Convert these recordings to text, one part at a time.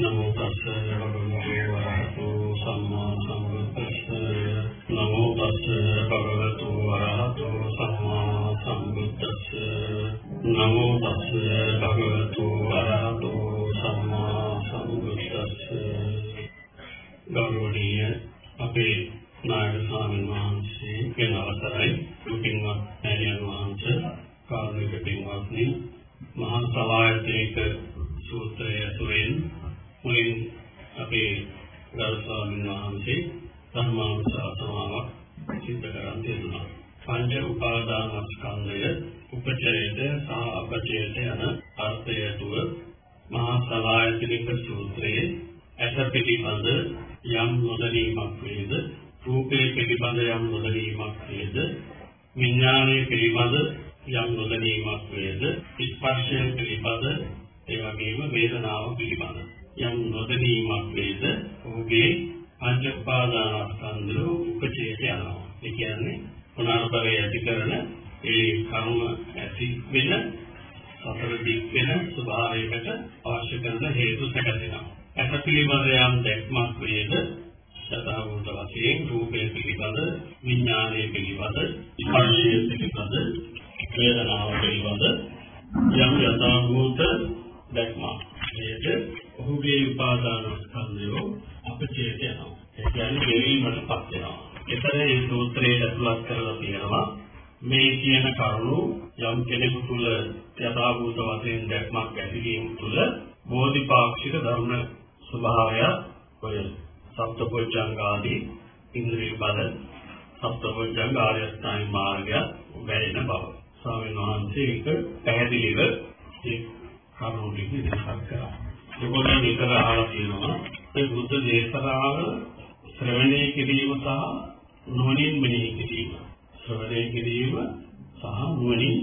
නමෝ තස්ස භගවතු වරහතෝ සම්මා සම්බුද්දස්ස නමෝ තස්ස භගවතු වරහතෝ සම්මා සම්බුද්දස්ස නමෝ තස්ස භගවතු වරහතෝ සම්මා සම්බුද්දස්ස ගෞරවනීය අපේ නායක ස්වාමීන් වහන්සේ කියන අවසරයි මේ කියන කරුණු යම් කෙනෙකු තුළ යථාභූත වශයෙන් දැක්මක් ඇතිවීම තුළ බෝධිපාක්ෂික ධර්ම ස්වභාවය ඔය සප්තපොච්චංග ආදී ඉන්ද්‍රිය බල සප්තපොච්චංග ආර්ය අෂ්ටාංග මාර්ගය වැඩෙන බව. ස්වාමීන් වහන්සේ ඒක පැහැදිලිව ඒ කරුණු ටික විස්තර කරා. ඒකෝනේ විතර අහලා තියෙනවා ඒ බුද්ධ දේශනාව ශ්‍රවණය කිරීම සහ නුවණින් මෙනෙහි කිරීම. ශ්‍රවණය කිරීම සහ නුවණින්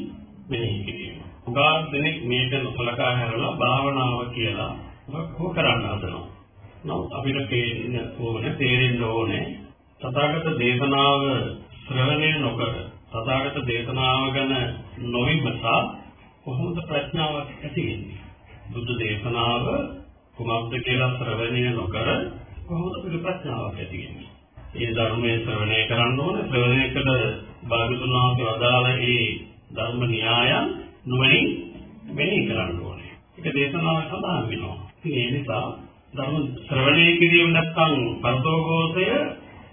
මෙනෙහි කිරීම. උගා දෙනෙක් මේක නොසලකා හැරලා භාවනාව කියලා මොකක් කරන්න හදනවා. නමුත් අපිට තේරෙන්න ඕනේ තේරෙන්න ඕනේ තථාගත දේශනාව ශ්‍රවණය නොකර තථාගත දේශනාව ගැන නොවිමසා කොහොමද ප්‍රඥාවක් ඇති වෙන්නේ බුද්ධ දේශනාව කුමක්ද කියලා ශ්‍රවණය නොකර කොහොමද අපිට ප්‍රඥාවක් ඇති වෙන්නේ ඒ ධර්මයේ ශ්‍රවණය කරන්න ඕනේ ශ්‍රවණය කළ භාගතුන් වහන්සේ වදාළ ඒ ධර්ම න්‍යායන් නුවණින් මෙහි කරන්න ඕනේ. ඒක දේශනාව සඳහන් වෙනවා. ඉතින් ඒ නිසා ධර්ම ශ්‍රවණය කිරීම නැත්නම් පරතෝගෝසය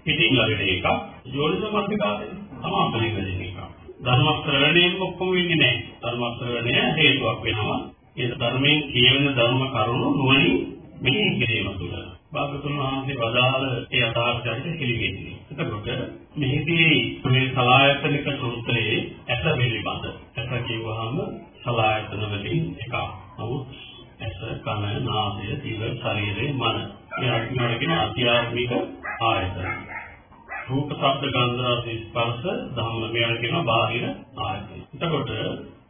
පිටින් ලැබෙන එක යෝනිසමස්තිකාරය සමාපලි වෙන එක ධර්ම ශ්‍රවණයෙන් ඔක්කොම වෙන්නේ නැහැ. ධර්ම ශ්‍රවණය හේතුවක් වෙනවා. ඒ ධර්මයෙන් කියවෙන ධර්ම කරුණු නුවණින් මෙහි කිරීම තුළ. බාගතුන් වහන්සේ වදාළ ඒ අදාළයට පිළිගන්නේ. එතකොට මෙහිදී මේ සලායතනික සූත්‍රයේ ඇස පිළිබඳ. ඇස කියවහම සලායතන වලින් එකක්. නමුත් ඇස කන නාසය දිව ශරීරය මන. මේ කියන අධ්‍යාත්මික ආයතන. රූප ශබ්ද ගන්ධ රස ස්පර්ශ ධම්ම මේවා කියන බාහිර ආයතන. එතකොට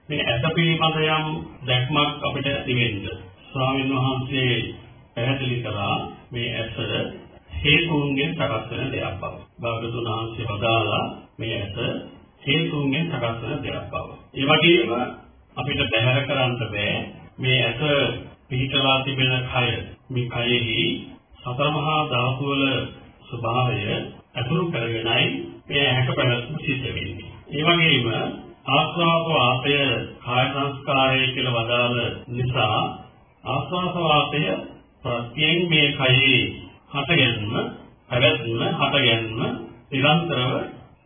මේ ඇස පිළිබඳ යම් දැක්මක් අපිට ඇති වෙන්න ස්වාමීන් වහන්සේ පැහැදිලි කළා මේ ඇස හේතුන්ගෙන් සකස් වෙන දෙයක් බව. භාගතුන් වහන්සේ වදාලා මේ ඇස හේතුන්ගෙන් සකස් වෙන දෙයක් බව. ඒ වගේම අපිට බැහැර කරන්න බෑ මේ ඇස පිහිටලා තිබෙන කය මේ කයෙහි සතර මහා ධාතු වල ස්වභාවය අතුරු කරගෙනයි මේ ඇහැට පැවැත්ම සිද්ධ වෙන්නේ. ඒ වගේම ආස්වාද වාතය කාය සංස්කාරය කියලා වදාළ නිසා ආස්වාද වාතය ප්‍රත්‍යයෙන් මේ කයේ හටගැන්ම, පැවැත්ම, හටගැන්ම නිරන්තරව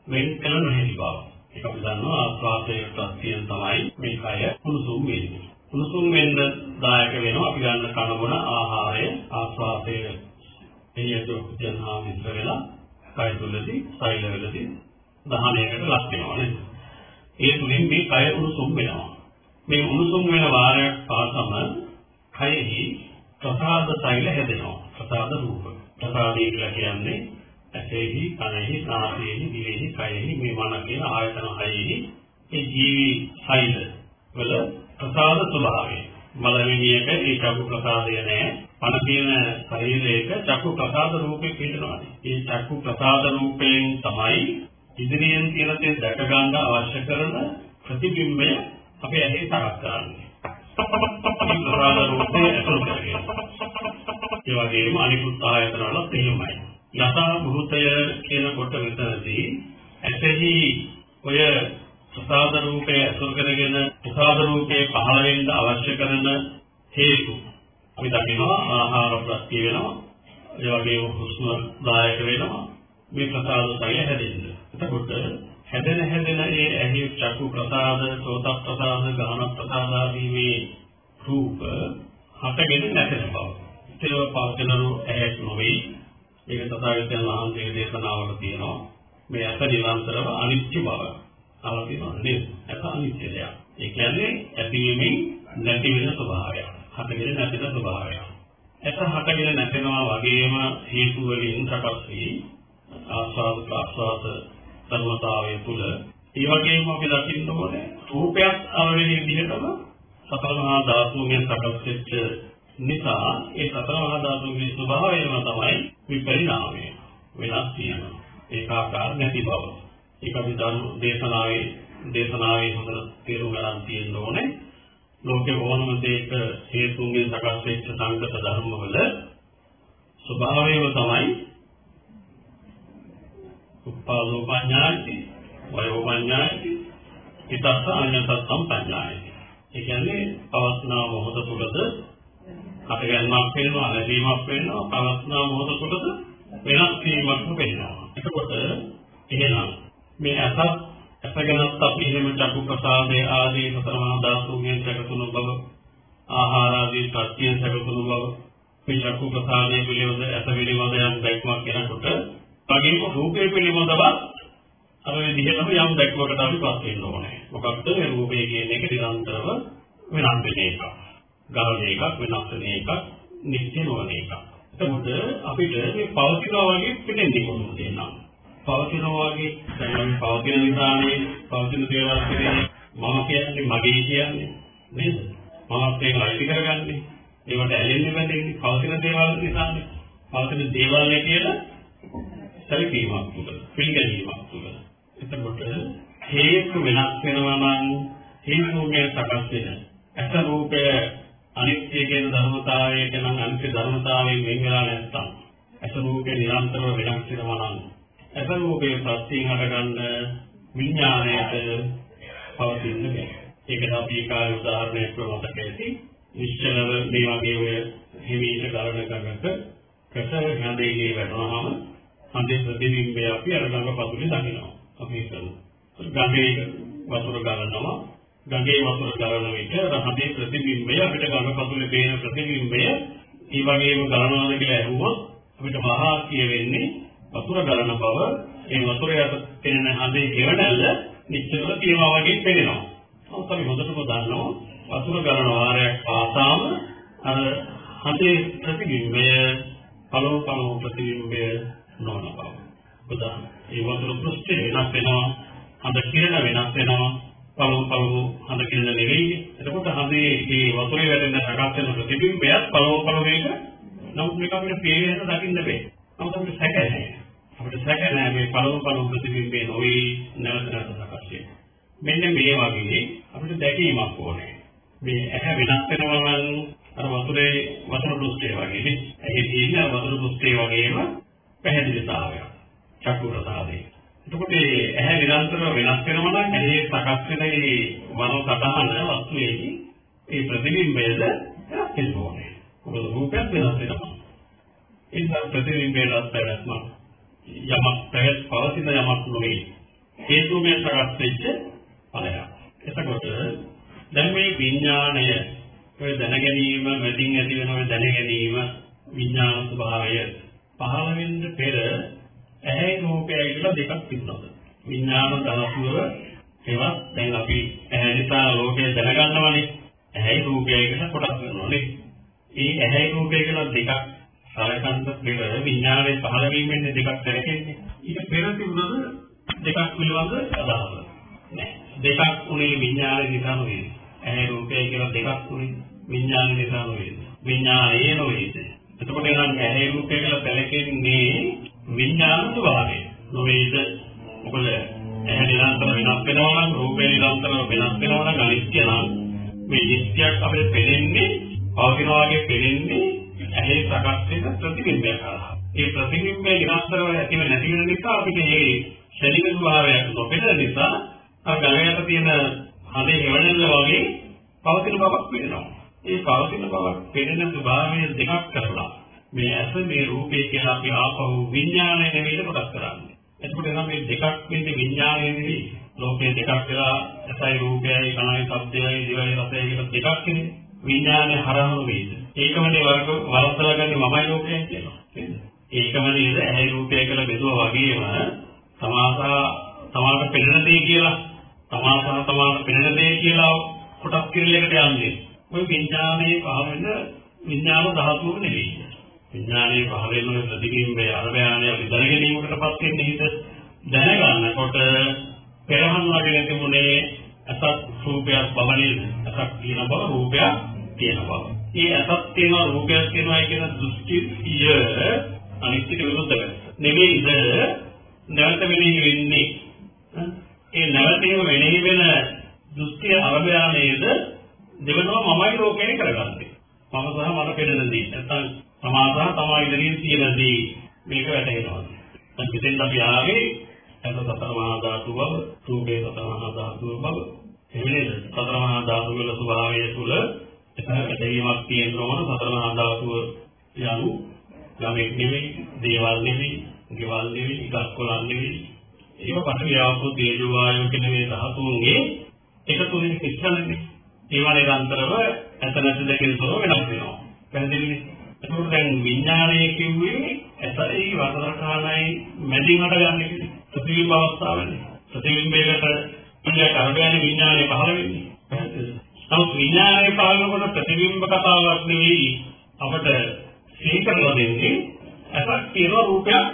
වෙන් කළ නොහැකි බව. ඒක අපි දන්නවා ආස්වාදයේ ප්‍රත්‍යයෙන් තමයි මේ කය කුණුසුම් වෙන්නේ. කුණුසුම් වෙන්න දායක වෙනවා අපි ගන්න කන බොන ආහාරය ආස්වාදයේ එළියට උද්‍යන්හා මිශ්‍ර වෙලා කය තුලදී සෛල වලදී දහණයකට ලක් වෙනවා නේද? ඒ තුලින් මේ කය උණුසුම් වෙනවා. මේ උණුසුම් වෙන වාරයක් පාසම කයෙහි ප්‍රසාද සෛල හැදෙනවා. ප්‍රසාද රූප. ප්‍රසාදය කියලා කියන්නේ ඇසෙහි, කනෙහි, නාසයෙහි, දිවෙහි, කයෙහි මේ මන කියන ආයතන හයෙහි ඒ ජීවි සෛල වල ප්‍රසාද ස්වභාවය. මලවිනියක ඒ චක්කු ප්‍රසාදය නැහැ. පණ තියෙන ශරීරයක චක්කු ප්‍රසාද රූපේ පිටනවා. ඒ චක්කු ප්‍රසාද රූපයෙන් තමයි ඉදිරියෙන් තියෙන දේ දැක ගන්න අවශ්‍ය කරන ප්‍රතිබිම්බය අපේ ඇහි තරක් කරන්නේ. ප්‍රසාද රූපේ ඇතුළු කරගෙන. ඒ වගේම අනිකුත් ආයතන වලත් එහෙමයි. යථා භූතය කියනකොට මෙතනදී ඇතෙහි ඔය ප්‍රසාද රූපය අසුර කරගෙන ප්‍රසාද රූපේ පහළ වෙන්න අවශ්‍ය කරන හේතු අපි දකිනවා ආහාර ප්‍රත්‍ය වෙනවා ඒ වගේම හුස්ම දායක වෙනවා මේ ප්‍රසාද සය හැදෙන්න. එතකොට හැදෙන හැදෙන ඒ ඇහි චක්කු ප්‍රසාද, සෝත ප්‍රසාද, ගාන ප්‍රසාද ආදී මේ රූප හටගෙන නැතන බව. ඒව පවතිනු ඇහැක් නොවේ. ඒක තථාගතයන් වහන්සේගේ දේශනාවල තියෙනවා. මේ අත නිරන්තරව අනිත්‍ය බව. අවතිනවා නේද? ඒක අනිත්‍ය දෙයක්. ඒ කියන්නේ ඇතිවීමෙන් නැති වෙන ස්වභාවය. හටගෙන නැතින ස්වභාවය. එත හටගෙන නැතෙනවා වගේම හේතු වලින් සකස් වී ආස්වාද ප්‍රාස්වාද ධර්මතාවය තුළ ඒ වගේම අපි දකින්න ඕනේ රූපයක් අවරෙන විදිහටම සතර මහා ධාතුන්ගෙන් සකස් වෙච්ච නිසා ඒ සතර මහා ධාතුන්ගේ ස්වභාවයම තමයි විපරිණාමය වෙනස් වීම ඒකාකාර නැති බව. ඒක අපි ධර්ම දේශනාවේ දේශනාවේ හොඳට තේරුම් ගන්න තියෙන්න ඕනේ. ලෝකේ ඕනම දෙයක හේතුන්ගෙන් සකස් වෙච්ච සංගත ධර්මවල ස්වභාවයම තමයි උපාදෝ පඤ්ඤායති වයෝ පඤ්ඤායති හිතස්ස අඤ්ඤතස්සම් පඤ්ඤායති ඒ කියන්නේ පවස්නා මොහොත තුලද හටගන්මක් වෙනවා නැතිවීමක් වෙනවා පවස්නා මොහොත තුලද වෙනස් වීමක් වෙනවා එතකොට එහෙනම් මේ අසත් අපගෙනත් අපි එහෙම චක්කු ප්‍රසාදයේ ආදී සතරමහා ධාතුන්ගෙන් සැකසුණු බව ආහාර ආදී ප්‍රත්‍යයෙන් සැකසුණු බව මේ චක්කු ප්‍රසාදයේ පිළිවෙත ඇත පිළිවෙත යම් දැක්මක් වෙනකොට වගේම රූපේ පිළිබඳව අර විදිහටම යම් දැක්මකට අපි පස් වෙන්න ඕනේ. මොකක්ද මේ රූපය කියන එක නිරන්තරව වෙනස් වෙන එකක්. ගලන එකක් වෙනස් වෙන එකක් නිත්‍ය නොවන එකක්. එතකොට අපිට මේ පවතිනවා වගේ පිටෙන්දි කොහොමද තේනවා. පවතිනවා වගේ දැන් පවතින නිසානේ පවතින දේවල් කියන්නේ මම කියන්නේ මගේ කියන්නේ නේද? මමත් ඒක අයිති කරගන්නේ. ඒවට ඇලෙන්නේ නැතිනේ පවතින දේවල් නිසානේ. පවතින දේවල් කියලා සැලකීමක් තුළ පිළිගැනීමක් තුළ එතකොට හේතු වෙනස් වෙනවා නම් හේතුගේ සකස් වෙන අස රූපය අනිත්‍ය කියන ධර්මතාවයට නම් අනිත්‍ය ධර්මතාවයෙන් වෙන් වෙලා නැත්තම් අස රූපේ නිරන්තරව වෙනස් වෙනවා නම් අස රූපේ ප්‍රත්‍යයෙන් හටගන්න විඥාණයට පවතින්න බෑ ඒකට අපි කාර්ය උදාහරණයක් ප්‍රමතක ඇති නිශ්චලව මේ වගේ ඔය හිමීට කරන කරකට කට හඳේ වෙනවාම හඳේ ප්‍රතිබිම්බය අපි අර ගඟ පතුලේ දකිනවා. අපි හිතමු. ගඟේ වතුර ගලනවා. ගඟේ වතුර ගලන විට අර හඳේ ප්‍රතිබිම්බය අපිට ගඟ පතුලේ පේන ප්‍රතිබිම්බය ඒ වගේම ගලනවාද කියලා ඇහුවොත් අපිට මහා කියවෙන්නේ වතුර ගලන බව ඒ වතුර යට පෙනෙන හඳේ ගෙවණල්ල නිශ්චලව තියනවා වගේ පෙනෙනවා. නමුත් අපි හොඳටම දන්නවා වතුර ගලන වාරයක් පාසාම අර හඳේ ප්‍රතිබිම්බය පළව පළව ප්‍රතිබිම්බය නොවන බව. උදාහරණ ඒ වතුර පෘෂ්ඨය වෙනස් වෙනවා, හඳ කිරණ වෙනස් වෙනවා, පළමු පළමු හඳ කිරණ නෙවෙයි. එතකොට හඳේ මේ වතුරේ වැටෙන සකස් වෙන ප්‍රතිබිම්බයත් පළමු පළමු එක. නමුත් මේක අපිට පේන දකින්න බෑ. නමුත් අපිට සැක නැහැ. අපිට සැක නැහැ මේ පළමු පළමු ප්‍රතිබිම්බේ නොවේ නැවත නැවත සකස් වෙන්නේ. මෙන්න මේ වගේ අපිට දැකීමක් ඕනේ. මේ ඇහැ වෙනස් වෙනවා නම් අර වතුරේ වතුර පෘෂ්ඨය වගේ නේ. ඇහි තියෙන වතුර පෘෂ්ඨය වගේම පැහැදිලිතාවය චක්කු ප්‍රසාදේ. එතකොට ඇහැ නිරන්තරව වෙනස් වෙනවා නම් ඇහි සකස් වෙන මේ මනෝ සතහන වස්තුවේ ඒ ප්‍රතිබිම්බයද වෙනස් වෙනවා. මොකද රූපයක් වෙනස් වෙනවා. ඒ නිසා ප්‍රතිබිම්බයට පැවැත්ම යමක් පැවැත් පවතින යමක් නොවේ. හේතුමය සකස් වෙච්ච ඵලයක්. එතකොට දැන් මේ විඥාණය ඔය දැන ගැනීම, මතින් ඇති වෙන ඔය දැන ගැනීම විඥාන ස්වභාවය පහළ වෙන්න පෙර ඇහැ රූපයයි කියලා දෙකක් තිබුණා. විඥාන ධනසුව ඒවා දැන් අපි ඇහැ නිසා ලෝකය දැනගන්නවනේ. ඇහැයි රූපයයි කියලා කොටස් වෙනවානේ. ඒ ඇහැයි රූපය කියලා දෙකක් සලකන්න පෙර විඥානයේ පහළ වීමෙන් දෙකක් දැනෙන්නේ. ඊට පෙර තිබුණද දෙකක් පිළිබඳ අදහස. නෑ. දෙකක් උනේ විඥානයේ නිසා නෙවෙයි. ඇහැ රූපය කියලා දෙකක් උනේ විඥානයේ නිසා නෙවෙයි. විඥානයේ නෙවෙයි. එතකොට නම් ඇහැ රූපය කියලා සැලකෙන්නේ විඥාන ස්වභාවය. නොවේද? මොකද ඇහැ නිරන්තර වෙනස් වෙනවා නම් රූපය නිරන්තර වෙනස් වෙනවා නම් අනිත්‍ය නම් මේ නිත්‍යයක් අපිට පෙනෙන්නේ පවතිනවා වගේ පෙනෙන්නේ ඇහි සකස් වෙන ප්‍රතිබිම්බය කරා. ඒ ප්‍රතිබිම්බය නිරන්තරව ඇතිව නැති වෙන නිසා අපිට මේ ශරීර ස්වභාවයක් නොපෙනෙන නිසා අර ගලයට තියෙන හදේ හෙවණල්ල වගේ පවතින බවක් වෙනවා. ඒ පවතින බවක් පෙනෙන ස්වභාවය දෙකක් කරලා මේ ඇස මේ රූපේ කියලා අපි ආපහු විඥානය නෙවෙයි කොටස් කරන්නේ. එතකොට නම් මේ දෙකක් වෙන්නේ විඥානය නෙවෙයි. ලෝකේ දෙකක් වෙලා ඇසයි රූපයයි කනයි ශබ්දයයි දිවයි රසයයි කියලා දෙකක් නේ. විඥානය හරහම වේද. ඒකමනේ වර්ග වරද්දලා ගන්නේ මමයි ලෝකයයි කියනවා. ඒකම නේද ඇයි රූපය කියලා බෙදුවා වගේම සමාසා සමාන පෙනෙන දේ කියලා සමාසා සමාන පෙනෙන දේ කියලා කොටස් කිරිල්ලකට යන්නේ. ඔය විඥානයේ පහ වෙන විඥාන ධාතුව නෙවෙයි. විඥානයේ පහ වෙන ප්‍රතිබිම්බය අරබයානේ අපි දැනගැනීමකටපත් වෙන්නේ හිත දැනගන්නකොට පෙරහන් වගේ තිබුණේ අසත් රූපයක් බව නේද? අසත් කියන බව රූපයක් තියෙන බව. මේ අසත් තියෙන රූපයක් තියෙනවා කියන දෘෂ්ටිය අනිත්‍යට විරුද්ධ වෙනවා. නෙවෙයිද නැවත මෙනෙහි වෙන්නේ. ඒ නැවතීම මෙනෙහි වෙන දෘෂ්ටිය අරබයානේද දෙවනම මමයි ලෝකේ කරගන්නේ. මම සහ මට පෙනෙන දේ. නැත්නම් සමාසහ තමයි ඉදිරියෙන් තියෙන දේ මේක වැටහෙනවා. දැන් පිටින් අපි ආවේ එත සතර මහා ධාතු බව, රූපේ සතර මහා ධාතු බව. එන්නේ සතර මහා ධාතු වල ස්වභාවය තුල එතනකට දෙවීමක් තියෙන්න ඕන සතර මහා ධාතුව යනු ළමෙක් නෙවෙයි, දේවල් නෙවෙයි, ගෙවල් නෙවෙයි, ඉගස් කොළන් නෙවෙයි. ඒක පඨවි ආපෝ තේජෝ වායෝ කියන මේ ධාතුන්ගේ එකතුලින් පිටසන්නේ. ඒ වගේ අන්තරව ඇතනත් දෙකෙන් තොර වෙනස් වෙනවා. පැහැදිලිද? එතකොට දැන් විඥානය කිව්වේ ඇතයි වතරකාලයි මැදින් හට ගන්න එක. ප්‍රතිබිම්බ අවස්ථාවනේ. ප්‍රතිබිම්බයකට ඉන්නේ කරගෙන විඥානය පහළ වෙන්නේ. නමුත් විඥානය පහළ වෙනකොට ප්‍රතිබිම්බ කතාවක් නෙවෙයි අපට සිහි කරලා දෙන්නේ අසක් කියන රූපයක්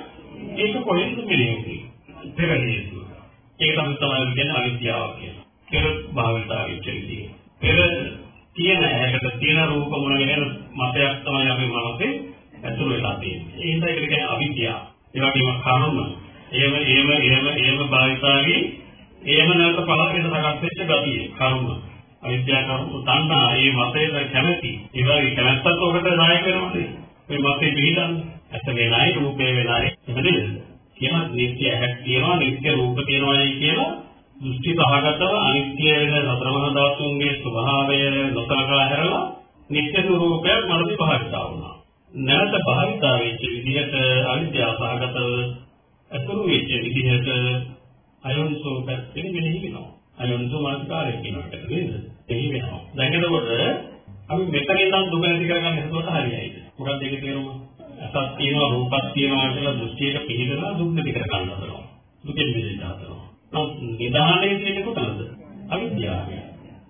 ඒක කොහෙන්ද මෙලෙන්නේ පෙරලිය ඒක තමයි තමයි කියන්නේ අවිද්‍යාව කියන්නේ පෙර භාවිතාවේ චරිතය පෙර තියෙන ඇහැකට තියෙන රූප මොන ගැන මතයක් තමයි අපේ මනසේ ඇතුළු වෙලා තියෙන්නේ ඒ හින්දා ඒකට කියන්නේ අවිද්‍යාව ඒ වගේම කර්ම එහෙම එහෙම එහෙම එහෙම භාවිතාවේ එහෙම නැවත පහළ වෙන සකස් වෙච්ච ගතිය කර්ම අවිද්‍යාව කර්ම තණ්හා මේ මතයට කැමැති ඒ වගේ කැමැත්තක් ඔකට නායක වෙනවා මේ මතේ පිළිදන්නේ. ඇස වෙනයි රූපේ වෙනයි. එහෙමද? කියන නිත්‍ය ඇහක් තියෙනවා නිත්‍ය රූප තියෙනවායි කියලා දෘෂ්ටි සහගතව අනිත්‍ය වෙන සතරමහා ධාතුන්ගේ ස්වභාවය නොසලකා හැරලා නිත්‍ය ස්වરૂපයක් මනසේ පහළට වුණා. නැවත භාවිතා වෙච්ච විදිහට අවිද්‍යාව සහගතව අතුරු වෙච්ච විදිහට අයෝනිසෝ පැත්තෙන් මෙනෙහි වෙනවා. අයෝනිසෝ මානසිකාරය කියනකට නේද? එහි වෙනවා. දැන් එතකොට අපි මෙතන ඉඳන් දුක නැති කරගන්න හිතුවට හරියයිද? මොකක්ද ඒකේ තේරුම? අසත් තියෙනවා රූපක් තියෙනවා කියලා දෘෂ්ටියක පිළිදලා දුක් නැති කර ගන්න හදනවා. දුකෙන් මිදෙන්න හදනවා. නමුත් නිදානේ තියෙන්නේ කොතනද? අවිද්‍යාවයි.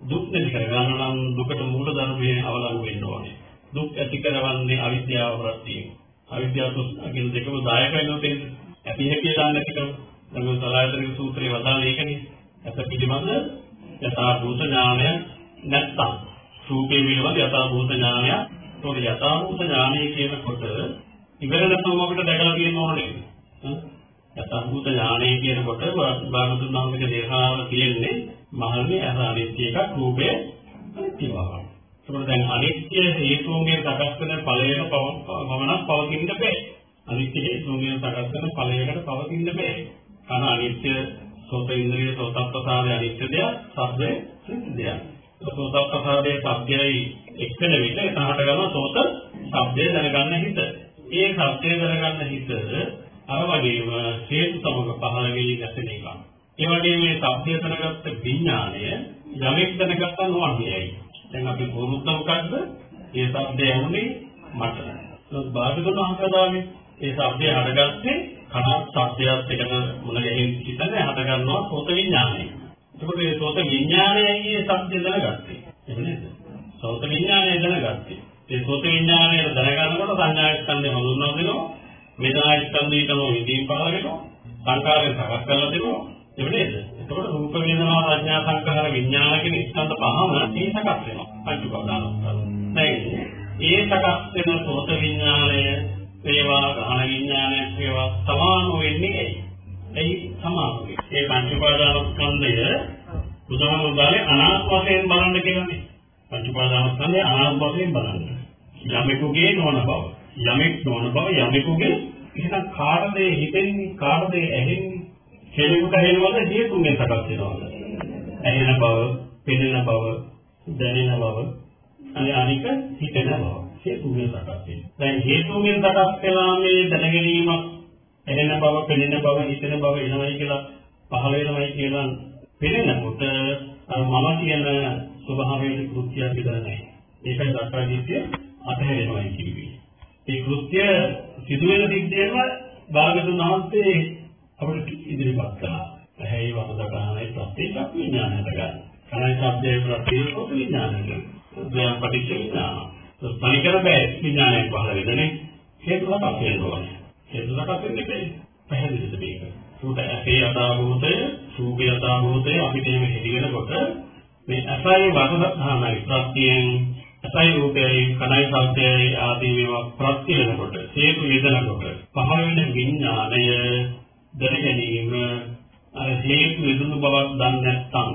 දුක් නැති කර ගන්න නම් දුකට මූල ධර්මයේ අවලංගු වෙන්න ඕනේ. දුක් ඇති කරවන්නේ අවිද්‍යාව ප්‍රත්‍යයෙන්. අවිද්‍යාව තුස්කින් දෙකම දායක වෙනවා තේරෙන්නේ. ඇති හැකිය ගන්න නැති කම. නමුත් සලායතනික සූත්‍රයේ වදාළේ ඒකනේ. ඇස පිළිබඳ යථා භූත ඥානය නැත්තම් රූපේ පිළිබඳ යථා භූත ඥානයක් ඒතකොට යථාභූත ඥානය කියනකොට ඉවර නැතුව අපිට දැකලා තියෙන්න ඕනේ. යථාභූත ඥානය කියනකොට භාගතුන් වහන්සේගේ දේශනාවල තියෙන්නේ මහල්මේ අර අනිත්‍ය එකක් රූපය අනිත්‍ය බව. ඒකෝට දැන් අනිත්‍ය හේතුන්ගෙන් සකස් වෙන ඵලයක පවමනක් පවතින්න බෑ. අනිත්‍ය හේතුන්ගෙන් සකස් වෙන ඵලයකට පවතින්න බෑ. කන අනිත්‍ය සෝත ඉන්ද්‍රිය සෝතප්පසාරය අනිත්‍ය දෙයක්, ශබ්දය සිද්ධ දෙයක්. සෝතප්පසාරයේ ශබ්දයයි එක්කෙන විට එතනට ගම සෝත ශබ්දය දැනගන්න හිත. ඒ ශබ්දය දැනගන්න හිත අර වගේම හේතු සමග පහළ වෙයි නැතින එක. ඒ වගේම මේ ශබ්දය දැනගත්ත විඥාණය යමෙක් දැනගත්තා නොවන්නේයි. දැන් අපි පුරුද්ද මොකද්ද? ඒ ශබ්දය ඇහුනේ මට. ඒත් බාහිර අංකදාවේ ඒ ශබ්දය හඩගත්තේ කන ශබ්දයක් එකම මුල ගැහින් හිතන්නේ හද ගන්නවා සෝත විඥානය. එතකොට මේ සෝත විඥානයයි මේ ශබ්දය දැනගත්තේ. එහෙම නේද? සෝත විඥානය දැනගත්තේ. ඒ සෝත විඥානය දැනගන්නකොට සංඥා ස්කන්ධය හඳුන්වා දෙනවා. වේදනා ස්කන්ධයටම විදීම් පහළ වෙනවා. සංකාරයෙන් සකස් කරලා දෙනවා. එහෙම නේද? එතකොට රූප වේදනා සංඥා සංකාර විඥාන කියන ස්කන්ධ පහම මේ සකස් වෙනවා. පංච උපාදානස්කන්ධ. ඒ සකස් වෙන සෝත විඥානය ඒවා ගහන විඥානයක් ඒවා සමාන වෙන්නේ ඇයි? ඇයි සමාන වෙන්නේ? ඒ පංච උපාදානස්කන්ධය බුදුහාමුදුරුවෝ අනාත්ම වශයෙන් බලන්න කියලානේ. පංච උපාදානස්කන්ධය අනාත්ම වශයෙන් බලන්න. යමෙකුගේ නොවන බව. යමෙක් නොවන බව යමෙකුගේ එහෙනම් කාටද හිතෙන්නේ කාටද ඇහෙන්නේ? කෙනෙකුට ඇහෙනවද හේතුන්ගෙන් සකස් වෙනවද? ඇහෙන බව, පෙනෙන බව, දැනෙන බව, අනික හිතෙන බව. හේතුන්ගෙන් සකස් වෙනවා. දැන් හේතුන්ගෙන් සකස් වෙනා මේ දැනගැනීමක් ඇහෙන බව, පෙනෙන බව, හිතෙන බව එනවයි කියලා පහළ වෙනවයි කියලා පෙනෙනකොට අර මම කියන ස්වභාවයේ කෘත්‍යය විතර නැහැ. ඒකයි දක්වාදීත්‍ය අතහැරෙනවා කියන්නේ. ඒ කෘත්‍ය සිදුවෙන සිද්ධියම භාගතුන් වහන්සේ අපිට ඉදිරිපත් කළා. ඇහැයි වම දකහනයි ප්‍රත්‍යක්ෂ විඥානයට ගන්න. කනයි ශබ්දයේ ප්‍රත්‍යක්ෂ විඥානයට. දැන් පටිච්ච විඥාන. පරිකර බෑ විඥානයක් පහළ වෙන්නේ. හේතු හතක් වෙනවා. හේතු හතක් වෙන්නේ පැහැදිලිද මේක? උට ඇසේ යථාභූතය, රූපේ යථාභූතය අපිට එහෙම හිතෙනකොට මේ අසයි වදහානයි ප්‍රත්‍යයෙන් අසයි රූපයයි කනයි ශබ්දයයි ආදී මේවා ප්‍රත්‍ය වෙනකොට හේතු වේදනකොට පහළ වෙන විඥාණය දැන ගැනීම අර හේතු විදුණු බවක් දන්නේ නැත්නම්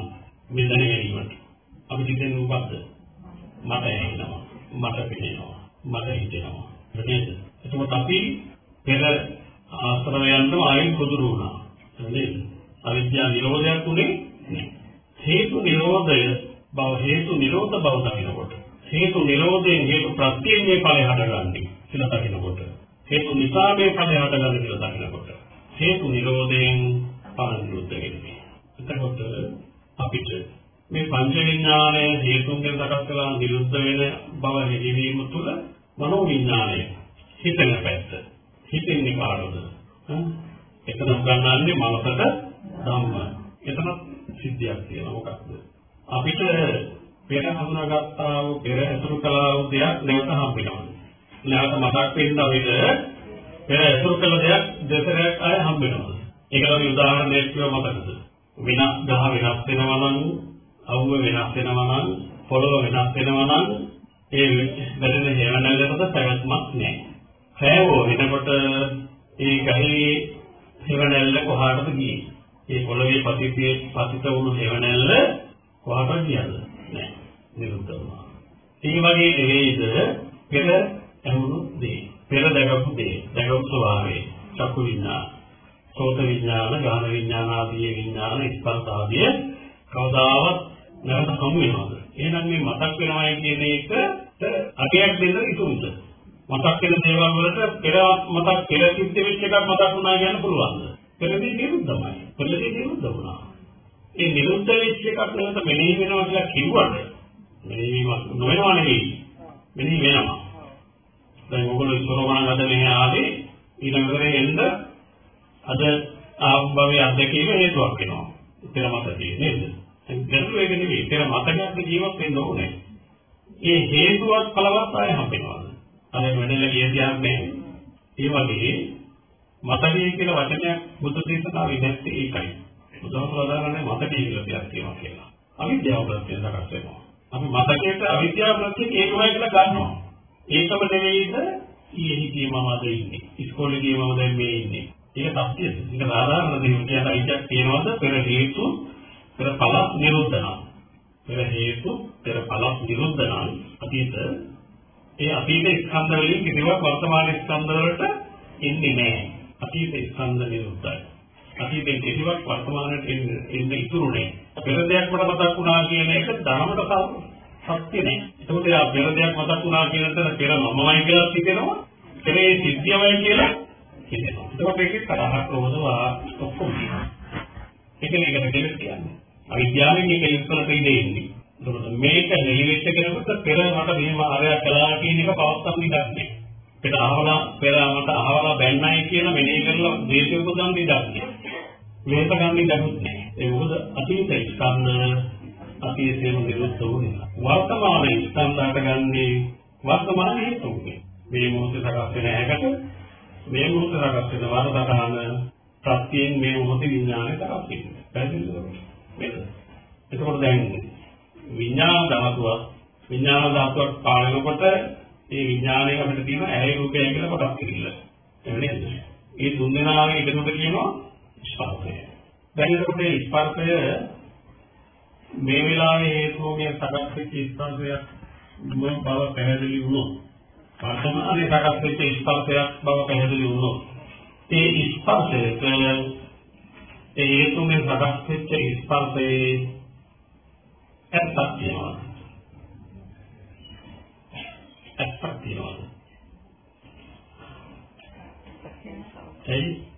මේ දැන ගැනීමට. අපි හිතන්නේ මොකද්ද? මට ඇහෙනවා මට පෙනෙනවා මට හිතෙනවා. නේද? එතකොට අපි පෙර ආශ්‍රවයන්ට ආයෙත් පුදුරු වුණා. නේද? අවිද්‍යා නිරෝධයක් උනේ නැහැ. හේතු නිරෝධය බව හේතු නිරෝධ බව දකිනකොට හේතු නිරෝධයෙන් හේතු ප්‍රත්‍යයෙන් මේ ඵලය හටගන්නේ කියලා දකිනකොට හේතු නිසා මේ ඵලය හටගන්නේ කියලා දකිනකොට හේතු නිරෝධයෙන් ඵල නිරුද්ධ වෙන්නේ. එතකොට අපිට මේ පංච විඥානය හේතුන්ගෙන් සකස් වෙලා නිරුද්ධ වෙන බව හෙළිවීම තුළ මනෝ විඥානය හිතන පැත්ත හිතෙන්නේ කාටද? එතන ගන්නන්නේ මනසට ධම්ම. එතන සිද්ධියක් තියෙනවා මොකක්ද? අපිට පෙර හඳුනාගත්තා වූ පෙර ඇසුරු කළා වූ දෙයක් නැවත හම්බෙනවා. නැවත මතක් වෙන්න අපිට පෙර ඇසුරු කළ දෙයක් දෙතරක් අය හම්බෙනවා. ඒක තමයි උදාහරණයක් කියව මතකද? විනාශ ගහ වෙනස් වෙනවා නම් අවුව වෙනස් වෙනවා නම් පොළොව වෙනස් වෙනවා නම් ඒ වැඩෙන හේවණල්ලකට පැවැත්මක් නැහැ. හැවෝ වෙනකොට ඒ ගහේ හේවණල්ල කොහාටද ගියේ? ඒ පොළවේ පතිතේ පතිත වුණු හේවණල්ල කොහාටද ගියද? නෑ නිරුද්ධ වුණා. ඒ වගේ නෙවෙයිද පෙර ඇහුණු දේ පෙර දැකපු දේ දැකපු ස්වභාවය චක්කු විඥාන සෝත විඥාන ගාන විඥාන ආදී විඥාන ස්පර්ශ ආදී කවදාවත් නැවත හමු වෙනවද? එහෙනම් මේ මතක් වෙනවා කියන එක අගයක් දෙන්න ඉතුරුද? මතක් වෙන දේවල් වලට පෙර මතක් පෙර සිද්ධ වෙච්ච එකක් මතක් වුණා කියන්න පුළුවන්ද? පෙරදී නිරුද්ධමයි. පෙරදී නිරුද්ධ වුණා. ඒ නිරුද්ධ වෙච්ච එකක් නැවත මෙනෙහි වෙනවා කියලා කිව්වට මෙනෙහි නොවෙනවා නෙවෙයි. මෙනෙහි වෙනවා. දැන් ඔයගොල්ලෝ ඉස්සරහම අද මෙහි ආවේ ඊළඟට එන්න අද ආභවයේ අධ්‍යක්ීම හේතුවක් වෙනවා. පෙර මතකයේ නේද? ගැටලුව ඒක නෙවෙයි. පෙර මතකයක් ජීවත් වෙන්න ඕනේ. ඒ හේතුවක් කලවත් ආය හම්බෙනවාද? අර වෙනල කියතියක් නැහැ. ඒ වගේ මතකයේ කියලා වචනයක් බුදු දේශනාවේ නැත්තේ ඒකයි. බුදුහාමුදුරුවෝ මතකයේ කියලා දෙයක් තියෙනවා කියලා. අවිද්‍යාව ප්‍රත්‍යයෙන් සකස් වෙනවා. අපි මතකයට අවිද්‍යාව ප්‍රත්‍යයෙන් ඒකමයි කියලා ගන්නවා. ඒකම නෙවෙයිද ඊයේ හිටියේ මම අද ඉන්නේ. ඉස්කෝලේ ගියේ මම දැන් මේ ඉන්නේ. ඒක සත්‍යද? ඒක සාධාරණ දෙයක් කියන අයිතියක් තියෙනවද? පෙර හේතු පෙර ඵල නිරුද්ධ නම්. පෙර හේතු පෙර ඵල නිරුද්ධ නම් අතීත ඒ අතීත ස්කන්ධ වලින් කිසිවක් වර්තමාන ස්කන්ධ වලට ඉන්නේ නැහැ. අතීත ස්කන්ධ නිරුද්ධයි. අතීතේ කිසිවක් වර්තමානයේ එන්න ඉතුරු නැහැ. පෙර දෙයක් මට මතක් වුණා කියන එක ධර්මයට සත්‍ය නේ. ඒකෝට යා පෙර දෙයක් මතක් වුණා කියන තැන පෙර මමමයි කියලා හිතෙනවා. පෙරේ සිද්ධියමයි කියලා හිතෙනවා. ඒකෝට ඒකේ තරහක් රෝධවා ඔක්කොම තියෙනවා. ඒක නේකට දෙයක් කියන්නේ. අවිද්‍යාවෙන් මේක ඉස්සරට ඉඳෙන්නේ. ඒකෝට මේක නෙලිවෙච්ච කෙනෙකුට පෙර මට මෙහෙම ආරයක් කළා කියන එක පවත්තම් ඉඩක් නෑ. පෙර අහවලා පෙර මට අහවලා බැන්නයි කියලා මෙනෙහි කරලා දේශය උපදන් දෙන්නේ. මේක ගන්න ඉඩකුත් නැහැ. ඒ මොකද අතීත ස්කන්ධ අතීතේම විරුද්ධ වුණා. වර්තමාන ස්කන්ධාට ගන්නේ වර්තමාන හේතුන්ගේ. මේ මොහොතේ සකස් වෙන හැකට මේ මොහොතේ සකස් වෙන වර්තමාන ප්‍රත්‍යයෙන් මේ මොහොතේ විඥානය සකස් වෙනවා. පැහැදිලිද? මේක. එතකොට දැන් විඥාන ධාතුව විඥාන ධාතුවක් පාලනකොට ඒ විඥානය අපිට තියෙන ඇහැ රූපය කියලා කොටස් කිරිල්ල. එන්නේ ඒ තුන් දෙනාගේ එකතුවට කියනවා ස්පර්ශය. දැන් එතකොට මේ ස්පර්ශය මේ වෙලාවේ හේතුෝගේ සකස් වෙච්ච ස්පර්ශයක් මොන බව පැහැදිලි වුණොත් වර්තමානයේ සකස් වෙච්ච ස්පර්ශයක් බව පැහැදිලි වුණොත් ඒ ස්පර්ශයට ඒ හේතුන්ගෙන් සකස් වෙච්ච ස්පර්ශයේ ඇත්තක් තියෙනවා. ඇත්තක් තියෙනවා. එයි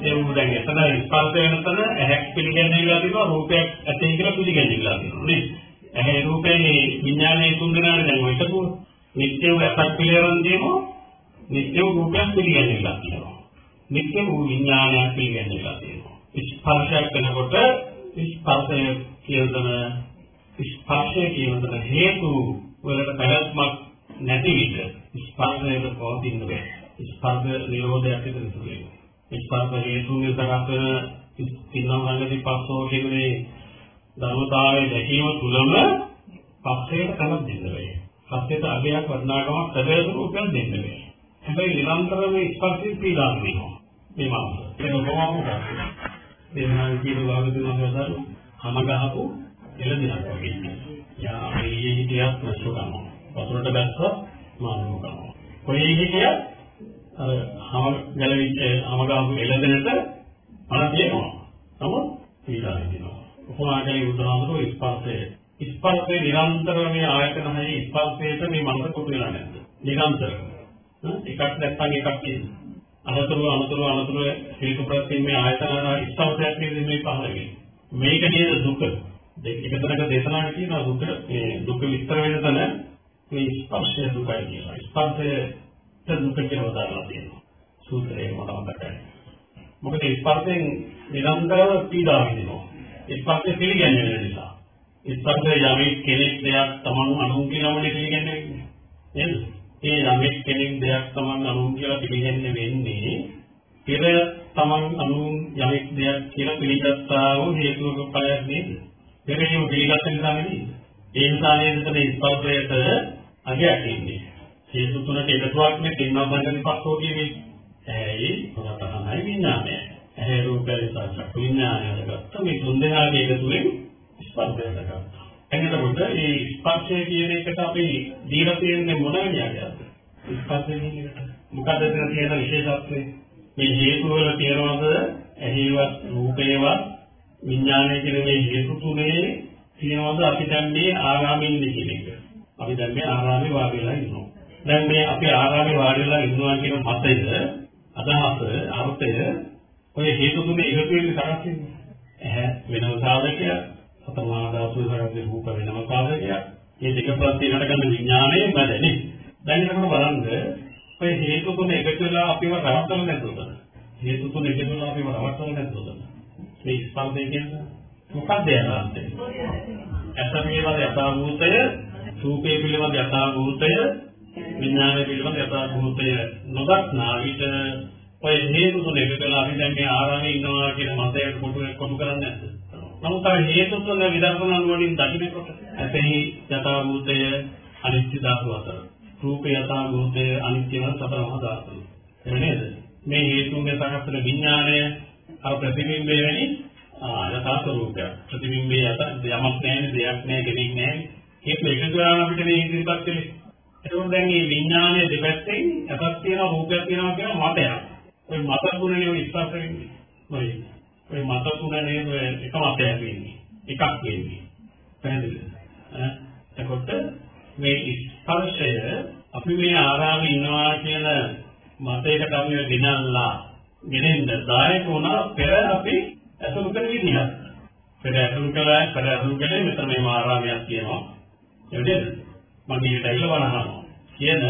නිත්‍ය වූ දැන් එතන ස්පර්ශ වෙන තැන ඇහැක් පිළිගැනීමලා තියෙනවා රූපයක් ඇතේ කියලා පිළිගැනීමලා තියෙනවා නේ ඇහැ රූපේ විඥානයේ තුන් දෙනාට දැන් ඔය හිතපුව නිත්‍ය වූ ඇසක් පිළිගන්න දෙමු නිත්‍ය වූ රූපයක් පිළිගැනීමලා තියෙනවා නිත්‍ය වූ විඥානයක් පිළිගැනීමලා තියෙනවා ස්පර්ශයක් වෙනකොට ස්පර්ශය කියන ස්පර්ශය කියන හේතු වලට පැවැත්මක් නැති විට ස්පර්ශයට පවතින බෑ ස්පර්ශ නිරෝධයක් විතර වෙනවා ස්පර්ශ හේතුන්ගේ සකස් වෙන තින්නවංගදී පස්සෝ කියන්නේ ධර්මතාවයේ දැකීම තුළම පස්සේට තනක් දෙන්න වෙයි. පස්සේට අභයක් වර්ණාකමක් සැබෑ රූපයක් දෙන්න වෙයි. හැබැයි නිරන්තරව ස්පර්ශයෙන් පීඩා වෙනවා. මේ මාස. ඒක කොහොමද කරන්නේ? දෙන්නා කියන වාග්දුන හදලා හැම ගහපු එළදිනක් වගේ. යා මේ හිතියක් නැසුකම. වතුරට බැස්සොත් මානුකම. කොහේ හිතියක් අර හම ගැලවිච්ච හම ගාපු එළදෙනට අර තියෙනවා. නමුත් පීඩා වෙනවා. උපමාකලේ උදාහරණ ස්පර්ශය. ස්පර්ශේ නිරන්තරව මේ ආයතන හයේ ස්පර්ශයට මේ මනස කොට වෙලා නැද්ද? නිරන්තරව. එකක් නැත්නම් එකක් තියෙනවා. අනතුරු අනතුරු අනතුරු හේතු ප්‍රත්‍යයෙන් මේ ආයතන ස්පර්ශයක් නේද මේ පහළ වෙන්නේ. මේක නේද දුක. දෙක එකතරක දේශනා කියනවා දුක මේ දුක විස්තර වෙන තැන මේ ස්පර්ශය දුකයි කියනවා. ස්පර්ශය දුක කියලා දාලා තියෙනවා. සූත්‍රයේ මොනවද මොකද ස්පර්ශයෙන් නිරන්තරව පීඩා විඳිනවා. ස්පර්ශය පිළිගන්නේ නිසා. ස්පර්ශය යමෙක් කෙනෙක් දෙයක් තමන් අනුන් කියලාමනේ පිළිගන්නේ. නේද? ඒ යමෙක් කෙනෙක් දෙයක් තමන් අනුන් කියලා පිළිගන්නේ වෙන්නේ පෙර තමන් අනුන් යමෙක් දෙයක් කියලා පිළිගත්තා වූ හේතුක ඵලයක් නේද? පෙර හේතු පිළිගත්ත නිසා නෙවෙයි. ඒ නිසා නේද ස්පර්ශයට අගයක් ඉන්නේ. හේතු තුනට එකතුවක් නේ තින්නා බඳින පස්සෝ කියන්නේ. ඇයි මොනතරම්යි විඥානය. ඇහැ රූපය සාක්ෂ විඥානය ගත්ත මේ තුන් දෙනාගේ එකතුවෙන් ස්පර්ශය ගත්තා. එතකොට මේ ස්පර්ශය කියන එකට අපි දීලා තියෙන්නේ මොන විදියටද? ස්පර්ශය කියන එකට. මොකද තියෙන විශේෂත්වය? මේ හේතු වල තියෙනවද ඇහිවත් රූපේවත් විඥානය කියන මේ හේතු තුනේ තියෙනවද අපි දැන් මේ ආරාමයේ ඉන්නේ කියන එක. අපි දැන් මේ ආරාමේ වාඩිලා ඉන්නවා. දැන් මේ අපි ආරාමේ වාඩිලා ඉන්නවා කියන මතය අදහස අර්ථය ඔය හේතු තුනේ එකතු වෙන්නේ සකස් වෙන්නේ. ඇහැ වෙනම සාධකය, සතමා ධාතු සාධකයේ රූප වෙනම සාධකය. මේ දෙක ප්‍රත්‍යයට ගන්න විඥානයේ බදනේ. දැන් ඒක බලන්න ඔය හේතු තුන එකතු වෙලා අපිව රවට්ටලා නැද්ද? හේතු තුන එකතු වෙලා අපිව රවට්ටලා නැද්ද? මේ ස්පර්ශය කියන්නේ මොකක්ද යනාන්තේ? ඇස පිළිබඳ යථාභූතය, රූපේ පිළිබඳ යථාභූතය, විඥානය පිළිබඳ යථාභූතය නොදක්නා විට ඔය හේතු තුන එකතුලා අපි දැන් මේ ආරාමයේ ඉන්නවා කියන මතයට කොටු කොටු කරන්නේ නැද්ද? නමුත් අර හේතු තුන විදර්ශනා නුවණින් දකින්නකොට ඇතෙහි යථාභූතය අනිත්‍ය ධාතු අතර රූපේ යථාභූතය අනිත්‍යව සතර මහා ධාතු. නේද? මේ හේතුන්ගේ සකස් වෙන විඥාණය අර ප්‍රතිබිම්බය වෙනි යථාර්ථ රූපයක්. ප්‍රතිබිම්බේ යත යමක් නැහැ දෙයක් නැහැ කෙනෙක් නැහැ. ඒක එකතු කරලා අපිට මේ ඉදිරිපත් වෙන්නේ. එතකොට දැන් මේ විඥානයේ දෙපැත්තෙන් එකක් තියෙනවා රූපයක් තියෙනවා කියන මතයක්. ඔය මත තුනනේ ඔය ඉස්සත් වෙන්නේ. ඔය ඔය මත තුනනේ ඔය එක මතයක් වෙන්නේ. එකක් වෙන්නේ. පැහැදිලිද? ඈ එතකොට මේ ස්පර්ශය අපි මේ ආරාමේ ඉන්නවා කියන මතයකට අපි ගෙනල්ලා ගෙනෙන්න දායක වුණා පෙර අපි අසුරු කරන විදිහ. පෙර අසුරු කළා පෙර අසුරු කළේ මෙතන මේ ආරාමයක් තියෙනවා. එවිට මගේ ඊට වනහනවා කියන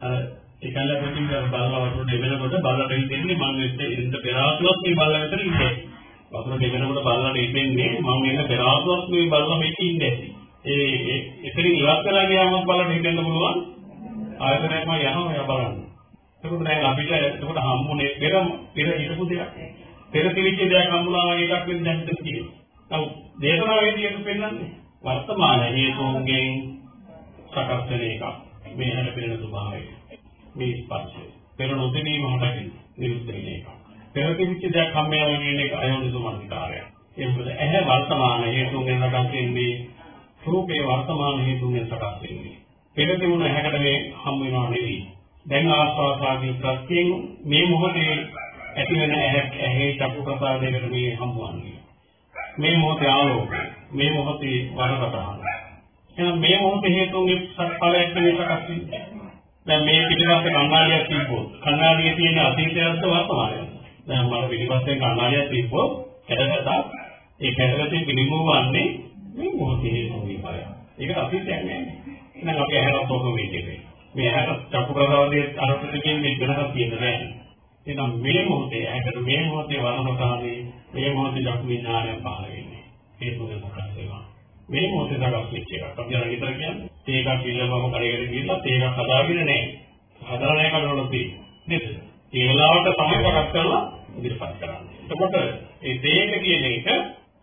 අර ඒකල පිටින් බලලා වතුර දෙවෙනකොට බලලා ඉඳින්නේ මම ඉන්න පෙර ආතුවක් මේ බලලා විතර ඉන්නේ. වතුර දෙවෙනකොට බලලා ඉඳින්නේ මම ඉන්න පෙර ආතුවක් මේ බලලා මෙතන ඉන්නේ. ඒ එතනින් ඉවත් කරලා ගියාම බලන්න හිතෙන්න පුළුවන්. ආයතනයක්ම යනවා එයා බලන්න. එතකොට දැන් අපිට එතකොට හම්බුනේ පෙර පෙර හිටපු දෙයක්. පෙර තිවිච්ච දෙයක් හම්බුනා වගේ එකක් වෙන දැන් තියෙනවා. නමුත් දේශනාවේදී ඒක පෙන්වන්නේ වර්තමාන හේතුන්ගෙන් සකස් වෙන එකක්. මේ හැට පෙරෙන ස්වභාවය. මේ ස්පර්ශය. පෙර නොතිබීම හටගෙන නිරුද්ධ වෙන එකක්. පෙර තිවිච්ච දෙයක් හම්බෙනවා කියන එක අයෝනිසු මනසිකාරය. ඒ මොකද ඇහැ වර්තමාන හේතුන්ගෙන් සකස් වෙන්නේ රූපේ වර්තමාන හේතුන්ගෙන් සකස් වෙන්නේ. පෙර තිබුණ ඇහැකට මේ හම් වෙනව නෙවෙයි. දැන් ආස්වාදාදී ප්‍රත්‍යයෙන් මේ මොහොතේ ඇති වෙන ඇහැ ඇහි චක්කු ප්‍රසාදයකට මේ හම්බවන්නේ. මේ මොහොතේ ආලෝකය, මේ මොහොතේ වරකටහන. එහෙනම් මේ මොහොතේ හේතුන්ගේ ඵලයක් වෙන එකක් තියෙනවා. දැන් මේ පිටිපස්සේ කණ්ණාඩියක් තිබ්බොත් කණ්ණාඩියේ තියෙන අතීතයත් වර්තමානයත්. දැන් මම පිටිපස්සේ කණ්ණාඩියක් තිබ්බොත් කැඩගත්තා. ඒ කැඩගත්තේ පිළිමුවන්නේ මේ මොහොතේ හේතුන්ගේ ඵලය. ඒක අතීතයක් නෑ. එහෙනම් අපි ඇහැරත් ඔක වෙන්නේ. මේ ඇහැට චක්කු ප්‍රසාදයේ අර්ථකයෙන් මේ වෙනසක් තියෙන්නේ නෑ. එහෙනම් මේ මොහොතේ ඇහැට මේ මොහොතේ වරමතාවේ මේ මොහොතේ චක්කු විඥානය පහළ වෙන්නේ. හේතුන් සකස් වෙනවා. මේ මොහොතේ සකස් වෙච්ච එකක්. අපි අර විතර කියන්නේ තේකක් ඉල්ලවම කඩේකට ගිහිල්ලා තේකක් හදාගෙන නැහැ. හදලා නැහැ කඩවල තියෙන්නේ. නේද? ඒ වෙලාවට තමයි සකස් කරලා ඉදිරිපත් කරන්නේ. එතකොට ඒ තේක කියන එක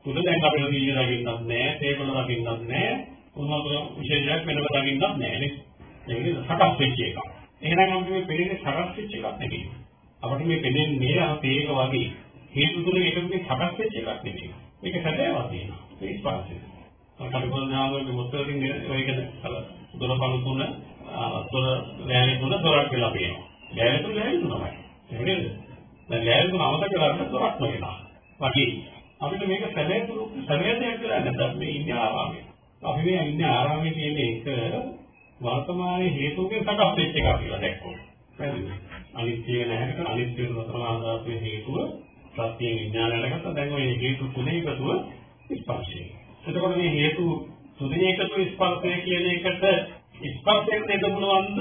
සුදු දැන් අපිට දීලා දකින්නත් නැහැ, තේකවල දකින්නත් නැහැ. උන්වහන්සේ විශේෂයක් වෙනව දකින්නත් නැහැ නේ. ඒක සකස් වෙච්ච එකක්. එහෙනම් අපි මේ පෙරේනේ සකස් වෙච්ච එකක් නෙවෙයි. අපිට මේ පෙරේන්නේ තේක වගේ හේතු තුන එකකින් සකස් වෙච්ච එකක් නෙවෙයි. මේක සැබෑවක් තියෙනවා. ඒ ස්පර්ශය. කටුකොල්නාගේ මුත්තරින් ඔයගෙන දොර පළු තුන දොර ලෑලි තුන දොරක් කියලා පේනවා. ලෑලි තුන ලෑලි තුනමයි. එහෙමද? දැන් ලෑලි තුන අමතක කරලා දොරක් වෙනවා. වගේ අපිට මේක සැබෑ සැබෑ දෙයක් කියලා නැත්නම් මේ ඉන්නේ ආරාමයේ. අපි මේ ඉන්නේ ආරාමයේ කියන එක වර්තමානයේ හේතුකෙන් සකස් වෙච්ච එකක් කියලා දැක්කොත්. හරිද? අනිත්‍ය නැහැක අනිත්‍ය වර්තමාන ධාතුවේ හේතුව සත්‍ය විඥානයකට දැන් ඔය හේතු තුනේ එකතුව ස්පර්ශය. එතකොට මේ හේතු තුනේ එකතු ස්පර්ශය කියන එකට ස්පර්ශයෙන් දෙදමුණවන්ද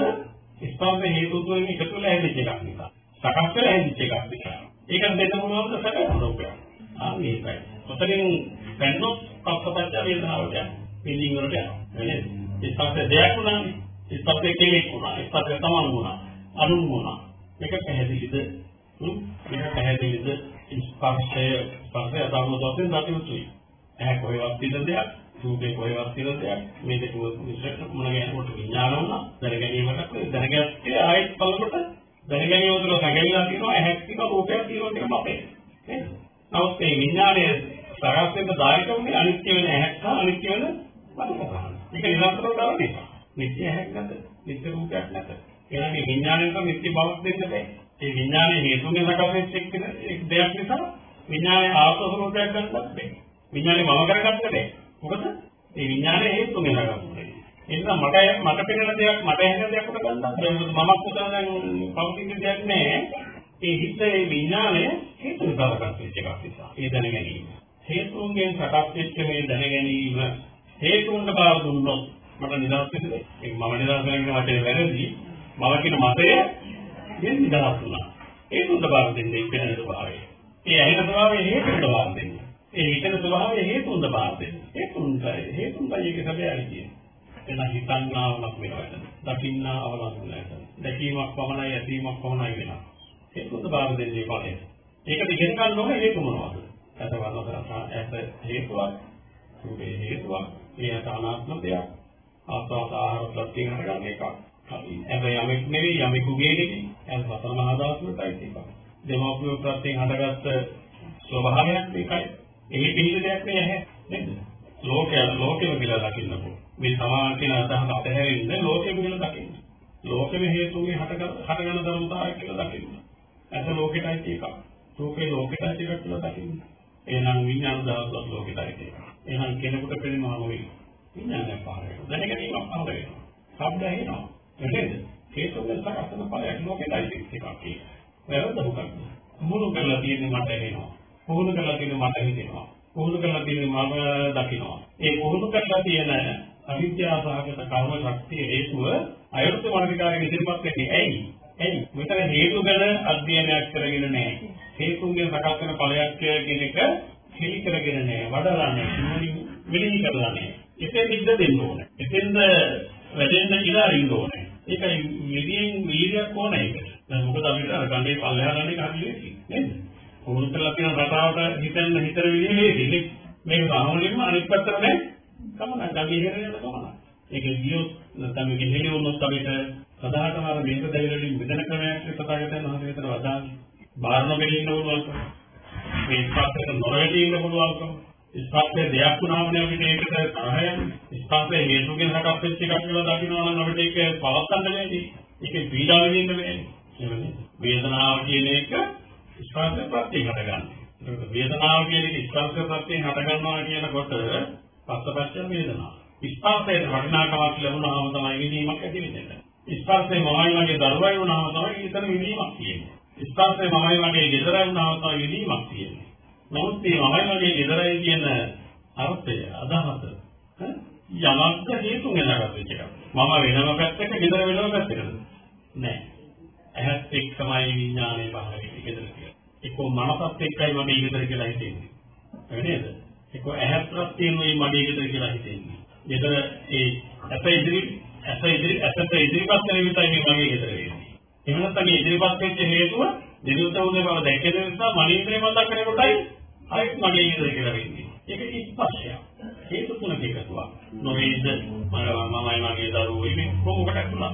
ස්පර්ශ හේතු තුනෙන් එකතු වෙලා හැදිච්ච එකක් නිසා. සකස් වෙලා හැදිච්ච එකක් නිසා. ඒක දෙදමුණවන්ද සකස් රූපයක්. ආ මේකයි. ඔතනින් පැන්නොත් පස්සපච්ච වේදනාවට යනවා. පිළිං වලට යනවා. නේද? ස්පර්ශ දෙයක් උනානේ. ස්පර්ශ කෙනෙක් උනා. ස්පර්ශ තමන් උනා. අනුන් උනා. මේක පැහැදිලිද? මේක පැහැදිලිද? ස්පර්ශය ස්පර්ශය අදාළව දකින්න දකින්න ඇහැ කොහෙවත් තියෙන දෙයක්, රූපේ කොහෙවත් තියෙන දෙයක්, මේ දෙක විශ්ලේෂණ මොන ගැනකොට විඥාන වුණා, දැනගැනීමකට දැනගැත්තේ ආයෙත් බලකොට දැනගැනීම තුළ සංගැනීමක් තියෙනවා, ඇහැක් තියෙනවා, රූපයක් තියෙනවා කියන මතේ. නේද? නමුත් මේ විඥානයේ සරස්වෙන්න දායක වුණේ අනිත්‍ය වෙන ඇහැක් හා අනිත්‍ය වෙන මනසක්. මේක නිරන්තරව දාන්නේ. නිත්‍ය ඇහැක් නැත, නිත්‍ය රූපයක් නැත. එහෙනම් මේ විඥාණයට නිත්‍ය බවක් දෙන්න බෑ. ඒ විඥානයේ හේතුනේ සකස් වෙච්ච දෙයක් නිසා විඥානයේ ආත්ම ස්වરૂපයක් ගන්නත් බෑ. විඥානේ මම කරගත්ත දෙයක්. මොකද මේ විඥානේ හේතු වෙනගන්නේ. ඒ නිසා මට මට පෙනෙන දෙයක් මට හැදෙන දෙයක් උඩ ගන්න. මම පුතා දැන් පෞද්ගලික දෙයක් නෑ. ඒ හිත ඒ විඥානේ හේතු සකස් වෙච්ච එකක් නිසා. ඒ දැන ගැනීම. හේතුන්ගෙන් සකස් වෙච්ච මේ දැන ගැනීම හේතුන්ට බාර දුන්නොත් මට නිදහස් වෙන්නේ. ඒ මම නිදහස් වෙන වචනේ වැරදි. මම කියන මතය දෙන්න නිදහස් වුණා. හේතුන්ට බාර දෙන්නේ වෙන ස්වභාවය. ඒ ඇහෙන ස්වභාවය හේතුන්ට බාර දෙන්නේ. ඒ හිතන ස්වභාවය හේතුන්ද බාර දෙන්නේ. හේතුන්ටයි හේතුන්ටයි ඒක සැබෑයි කියන්නේ. එන හිතන්නාවක් වෙනවා. දකින්නා අවලංගු නැහැ. දැකීමක් පමණයි ඇසීමක් පමණයි වෙනවා. හේතුන්ද බාර දෙන්නේ ඵලය. ඒක දිගෙන ගන්න ඕනේ හේතු මොනවද? අතවල කරා ඇස හේතුවක්. රූපේ හේතුවක්. ඒකට අනාත්ම දෙයක්. ආස්වාද ආහාර ප්‍රත්‍යයෙන් හරගන්න එකක්. හැබැයි යමෙක් නෙවෙයි යමෙකුගේ නෙවෙයි. එන් සතර මහා දාසුවටයි තියෙනවා. දෙමෝපිය ප්‍රත්‍යයෙන් හටගත්ත ස්වභාවයක් මේකයි. එහි පිළිද දෙයක් නේ ඇහැ නේද? ලෝකය ලෝකෙම කියලා දකින්නකො. මේ සමාන කියන අදහස අතහැරෙන්න ලෝකෙම කියලා දකින්න. ලෝකෙම හේතුන්ගේ හටගන්න ධර්මතාවයක් කියලා දකින්න. ඇස ලෝකෙටයි එකක්. රූපේ ලෝකෙටයි එකක් කියලා දකින්න. එහෙනම් විඥාන දහසත් ලෝකෙටයි එකක්. එහෙනම් කෙනෙකුට පෙනෙනවා මොකෙයි? විඥානය පහළ වෙනවා. දැනගැනීමක් පහළ වෙනවා. ශබ්ද එනවා. නේද? හේතුන්ගේ සකස් වෙන ඵලයක් ලෝකෙටයි එකක්. වැරද්ද මොකක්ද? මුළු කරලා තියෙන්නේ මට එනවා. පුහුණු කරලා තියෙන මට හිතෙනවා. පුහුණු කරලා තියෙන මම දකිනවා. ඒ පුහුණු කරලා තියෙන අවිද්‍යාවසහගත කර්ම ශක්තිය හේතුව අයුක්ත මානසිකාරයේ ඉදිරිපත් වෙන්නේ ඇයි? ඇයි? මෙතන හේතු ගැන අධ්‍යයනයක් කරගෙන නැහැ. හේතුන්ගෙන් සකස් වෙන ඵලයක් කියන එක පිළි කරගෙන නැහැ. වඩලා නැහැ. මෙලිනි කරලා නැහැ. එතෙන් ඉඳ දෙන්න ඕනේ. එතෙන්ද වැඩෙන්න ඉලා ඉන්න ඕනේ. ඒකයි විදියෙන් වීර්යයක් ඕනේ ඒකට. දැන් මොකද අපිට අර ගන්නේ පල්ලෙහා ගන්නේ කන්නේ නේද? පුරුදු කරලා තියෙන රටාවට හිතන්න හිතර විදිහේ මේක සාමාන්‍යයෙන්ම අනිත් පැත්තට නෑ කමන ගගේ හැරෙන්න කමන. ඒක ගියොත් නැත්නම් මේක හෙළි වුණොත් අපිට සදාටම අර මේක දෙවිලෙන් විදන ක්‍රමයක් සතාගතන මහත් විතර වදාන බාරන වෙලින්න පුළුවන්කම. මේ පාත්‍රක නොරෙදි ඉන්න පුළුවන්කම. ස්පර්ශය දෙයක් වුණාම නේ අපිට ඒකට තරහ යන්නේ. ස්පර්ශය හේතුකින් හටක් වෙච්ච එකක් කියලා දකිනවා නම් අපිට ඒක පවත්තන්න බැහැ. ඒකේ පීඩාව විඳින්න බැහැ. වේදනාව කියන එක ස්පර්ශ ප්‍රත්‍යයෙන් හටගන්නේ. වේදනාව කියන එක ස්පර්ශ ප්‍රත්‍යයෙන් හටගන්නවා කියනකොට පස්සපච්ච වේදනාව. ස්පර්ශයේ වටිනාකමක් ලැබුණාම තමයි විඳීමක් ඇති වෙන්නේ. ස්පර්ශයේ මමයි වගේ දරුවයි වුණාම තමයි ඊතර විඳීමක් තියෙන්නේ. ස්පර්ශයේ මමයි වගේ ගෙදරයි වුණාම තමයි විඳීමක් තියෙන්නේ. නමුත් මේ මමයි වගේ ගෙදරයි කියන අර්ථය අදහස යමක්ක හේතුන් වෙනකට වෙච්ච එකක්. මම වෙනම පැත්තක ගෙදර වෙනම පැත්තකද? නෑ. ඇහත් එක්ක තමයි විඥානය පහළ වෙන්නේ ගෙදර කියලා. එක්කෝ මනසත් එක්කයි මගේ ගෙදර කියලා හිතෙන්නේ. නේද? එක්කෝ ඇහත්වත් තියෙනුයි මගේ ගෙදර කියලා හිතෙන්නේ. ගෙදර ඒ ඇස ඉදිරි ඇස ඉදිරි ඇසට ඉදිරිපත් වෙන විතරයි මේ මගේ ගෙදර වෙන්නේ. එහෙම නැත්නම් මේ ඉදිරිපත් වෙච්ච හේතුව නිරුද්ධ වුණේ බව දැකගෙන නිසා මනින්දේ මතක් කරනකොටයි ආයෙත් මගේ ගෙදර කියලා වෙන්නේ. ඒක ස්පර්ශය. හේතු තුනක එකතුවක්. නොවේද මමයි මගේ දරුවෝ ඉන්නේ කොහොමකට තුනක්.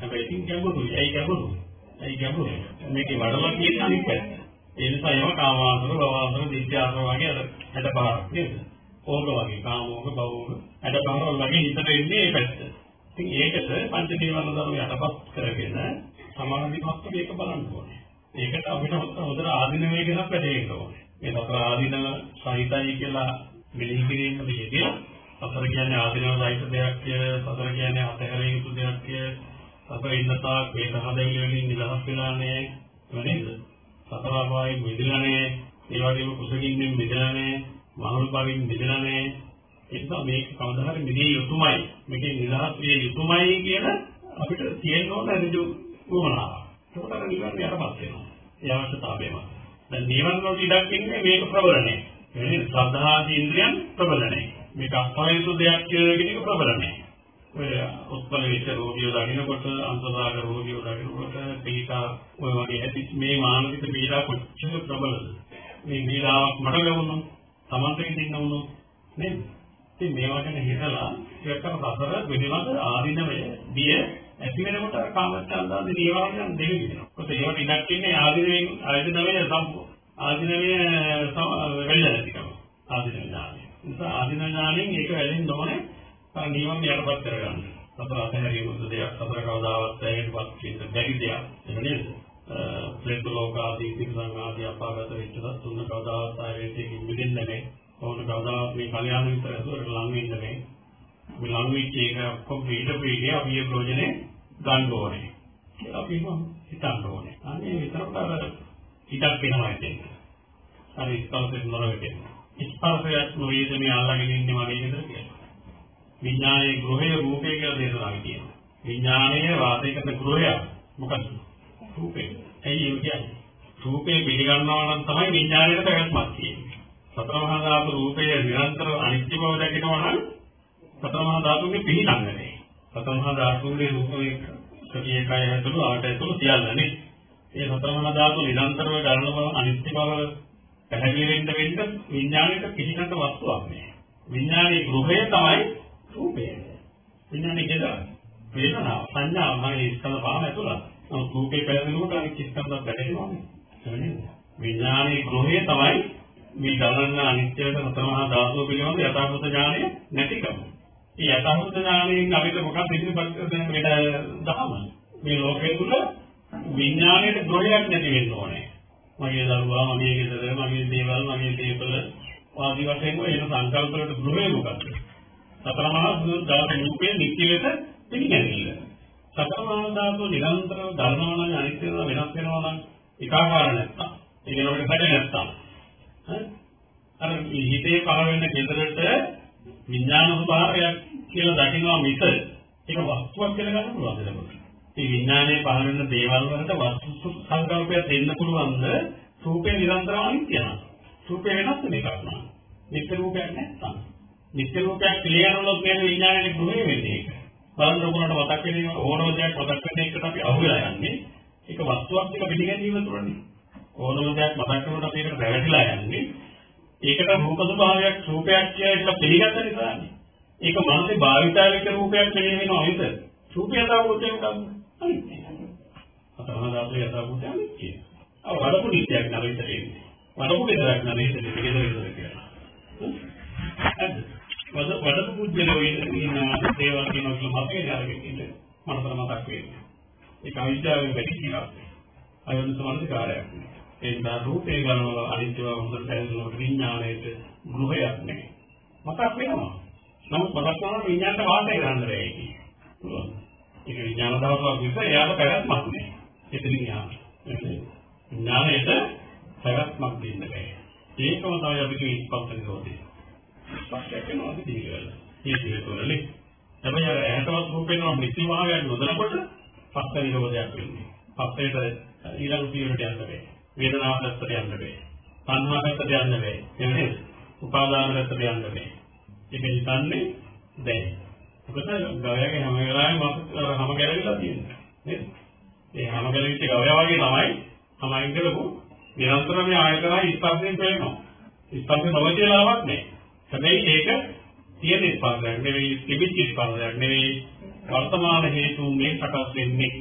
හැබැයි ඉතින් ගැඹුරුයි. ඇයි ගැඹුරු? ඇයි ගැඹුරු? මේකේ වඩලා තියෙන අනිත් පැත්ත. ඒ නිසා ඒවා කාමාසන, භවසන, දිත්‍යාසන වගේ අර හැට පහක් නේද? ඕක වගේ කාමෝක, භවෝක, හැට පහක් වගේ හිතට එන්නේ මේ පැත්ත. ඉතින් ඒකට පංච නීවරණ ධර්ම යටපත් කරගෙන සමාධිමත් මේක බලන්න ඕනේ. ඒකට අපිට හොඳට ආධිනවය ගැන පැහැදිලි ඕනේ. මේ සතර ආධිනව සහිතයි කියලා මෙලි කිරීම දෙයදී සතර කියන්නේ ආධිනව සහිත දෙයක් කිය, සතර කියන්නේ අතහැරිය යුතු දෙයක් කිය, සතර ඉන්නතා මේ සහදැයි වලින් නිදහස් වෙනානේ නේද? සතර ආපායෙන් මිදෙලානේ, ඒ වගේම කුසගින්නෙන් මිදෙලානේ, මහලු භවෙන් මිදෙලානේ. ඒක මේක කවදා හරි මිදිය යුතුමයි. මේකේ නිදහස් විය යුතුමයි කියන අපිට තියෙන්න ඕන ඍජු උවමනාවක්. ඒකට නිවර්ණ යටපත් වෙනවා. ඒ අවශ්‍යතාවයම. දැන් නිවර්ණ වල ඉඩක් ඉන්නේ මේක ප්‍රබලණය. එන්නේ ශ්‍රද්ධාදී ඉන්ද්‍රියන් ප්‍රබලණය. මේක අස්පරේතු දෙයක් කියන එක ප්‍රබලණය. ඔය උත්පල විච රෝගියෝ දකින්නකොට අන්තසාර රෝගියෝ දකින්නකොට පීඩා ඔය වගේ ඇති මේ මානසික පීඩා කොච්චර ප්‍රබලද? මේ පීඩාවක් මට ලැබුණොත් Tamante ඉන්න වුණොත් නේද? ඉතින් මේවා ගැන හිතලා ඒකම සසර පිළිබඳ ආධිනවය බිය ඇති වෙනකොට කාමච්ඡන්දාදී නිවාරණය දෙවි වෙනවා. මොකද ඒවට ඉඩක් ඉන්නේ ආධිනවයෙන් ආධිනවය සම්පූර්ණ. ආධිනවය වෙලලා තිකම. ආධිනව ඥානය. නිසා ආධිනව ඥාණයෙන් ඒක වැළෙන්න ඕනේ. අර නියම යටපත් කරගන්න. සතර අතහැරීම දෙයක් සතර කවදාවත් ඇයෙන්පත් කියන බැරි දෙයක්. එහෙම නේද? ප්‍රේත ලෝක ආදී තිරසං ආදී අපාගත වෙච්ච තුන් කවදාවත් ආයෙත් මිදෙන්නේ නැහැ. ඕන කවදාවත් මේ කල්යාණ මිත්‍ර ඇසුරට ලං වෙන්නේ නැහැ. මේ ලං වෙච්ච එක ඔක්කොම ඊට පීඩේ අපි ඒ ප්‍රයෝජනේ ගන්න ඕනේ. කියලා අපි හිතන්න ඕනේ. අනේ විතරක් අර හිතක් වෙනවා ඉතින්. හරි ස්පර්ශයෙන් මොන වෙන්නේ? ස්පර්ශයක් නොවේද මේ අල්ලගෙන ඉන්නේ මගේ විතර කියලා. විඥානයේ ගෘහය රූපය කියලා දේශනා කියනවා. විඥානයේ වාසය කරන ගෘහය මොකක්ද? රූපේ. ඇයි ඒ කියන්නේ? රූපේ පිළිගන්නවා නම් තමයි විඥානයේ පැවැත්මක් තියෙන්නේ. සතර මහා ධාතු රූපය නිරන්තර අනිත්‍ය බව දකිනවා නම් සතර මහා ධාතුන්ගේ පිළිගන්න නැහැ. සතර මහා ධාතුන්ගේ රූපේ සතිය කය ඇතුළු ආට ඇතුළු සියල්ලනේ. ඒ සතර මහා ධාතු නිරන්තරව ගන්න බව අනිත්‍ය බව පැහැදිලි වෙන්න වෙන්න විඥානයට පිළිගන්න වස්තුවක් නෑ. විඥානයේ ගෘහය තමයි රූපය. විඥානයේ ගෙදර වේදනාව සංඥා මගේ ස්කන්ධ පහම ඇතුළත්. නමුත් රූපේ පැහැදිලිවම අනිත් ස්කන්ධයක් වැටෙනවා. විඥානයේ ගෘහය තමයි මේ ගණන අනිත්‍යයට සතරමහා ධාතුව පිළිබඳ යථාභූත ඥානය නැතිකම. මේ යථාභූත ඥානයෙන් අපිට මොකක්ද ඉදිරිපත් කරන්න වෙන දහම. මේ ලෝකයේ තුල විඥානයේ ගෘහයක් නැති වෙන්න ඕනේ. මගේ දරුවා, මගේ ගෙදර, මගේ දේවල්, මගේ දේපල ආදී වශයෙන් එන සංකල්ප වලට ගෘහය මොකක්ද? සතරමහා ධාතු රූපේ නිත්‍ය ලෙස පිළිගැනීම. සතරමහා ධාතු නිරන්තරව ධර්මවල අනිත්‍ය වෙනස් වෙනවා නම් ඒකාකාර නැත්තම් ඒ වෙනකොට හැද නැත්තම් අර හිතේ පහළ වෙන කෙතරට විඥාන ස්වභාවයක් කියලා දකිනවා මිස ඒක වස්තුවක් කියලා ගන්න පුළුවන්ද එතකොට? මේ විඥානයේ පහළ වෙන දේවල් වලට වස්තු සංකල්පයක් දෙන්න පුළුවන්ද? රූපේ නිරන්තරව අනිත්‍යනවා. රූපේ වෙනස් වෙන එකක් නා. නිත්‍ය රූපයක් නැත්තම්. නිත්‍ය රූපයක් පිළිගන්නොත් කියන විඥානයේ ගුණය වෙන්නේ ඒක. බලන්න ඕනකට මතක් වෙන ඕනම දෙයක් මතක් වෙන එකට අපි අහු වෙලා යන්නේ. ඒක වස්තුවක් එක පිළිගැනීම තුරනේ. ඕනම දෙයක් මතක් කරනකොට අපි ඒකට රැවටිලා යන්නේ. ඒකට රූප ස්වභාවයක් රූපයක් කියලා පිළිගත්ත නිසානේ. ඒක මනසේ භාවිතාලික රූපයක් නෙවෙයි වෙනවා හිත. රූපය දාවුත් මොකක්ද? අනිත්‍යයි. අතම දාපු යථාභූතය අනිත්‍යයි. අව වඩපු නිත්‍යයක් නරිතට එන්නේ. වඩපු විතරක් නරිතට ගෙදර විතර කියලා. වද වඩපු පුජ්‍යලෝ ඉන්න දේවල් කියනවා කියලා මතකේ දාගෙන ඉන්න මනසට මතක් වෙන්නේ. ඒක අවිද්‍යාවෙන් වැඩි කියලා. අයොන් සමන්තිකාරයක්. ඒ නිසා රූපේ ගන්නව අනිත්‍යව හොඳට දැනෙනකොට විඥාණයට ගෘහයක් නැහැ. මතක් වෙනවා. නමුත් මතක් කරනවා විඥාණයට වාසය කරන්න බැහැ ඒක. ඒක විඥාන දවසක් විතර එයාට පැවැත්මක් නැහැ. එතනින් යාම. විඥාණයට පැවැත්මක් දෙන්න බැහැ. ඒකම තමයි අපි කියන ස්පර්ශ නිරෝධය. ස්පර්ශය කරනවා අපි දිගල. මේ දිගටනේ. හැබැයි අර ඇහැටවත් රූපේනවා නිසිමාවයක් නොදනකොට පස්ස නිරෝධයක් වෙන්නේ. පස්සේට ඊළඟ පියවරට යන්න බැහැ. වේදනාවකට යන්න බැහැ. සංහාරකට යන්න බැහැ. එන්නේ උපාදානකට යන්න බැහැ. ඒක හිතන්නේ දැන්. මොකද ගවයාගේ හැම වෙලාවෙම හැම ගැලවිලා තියෙනවා. නේද? ඒ හැම ගැලවිච්ච ගවයා වගේ තමයි තමයි කරපු නිරන්තරම ආයතනයි ස්පර්ශයෙන් පේනවා. ස්පර්ශ නොවේලාවක් නෑ. හැබැයි ඒක තියෙන ස්පර්ශයක් නෙවෙයි තිබිච්ච ස්පර්ශයක් නෙවෙයි වර්තමාන හේතු මේ සකස් වෙන්නේ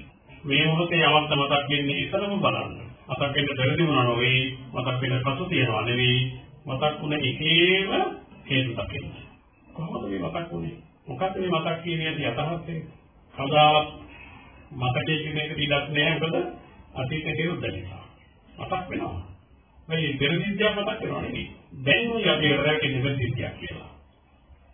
මේ මොහොතේ යමක් මතක් වෙන්නේ ඉතරම බලන්න. මතක් වෙන්න බැරි වුණා නොවේ මතක් වෙන පසු තියනවා නෙවෙයි මතක් වුණ එකේම හේතු දකින්න. කොහොමද මේ මතක් වුනේ? මොකක්ද මේ මතක් කියන්නේ යථාර්ථය? කවදාවත් මතකයේ කියන එක දිලක් නෑ මොකද අතීතේ විරුද්ධ නිසා. මතක් වෙනවා. මේ පෙරදිද්‍යාව මතක් වෙනවා නෙවෙයි. දැන් ඔය අපි කරගෙන ඉන්න පෙරදිද්‍යාව කියලා.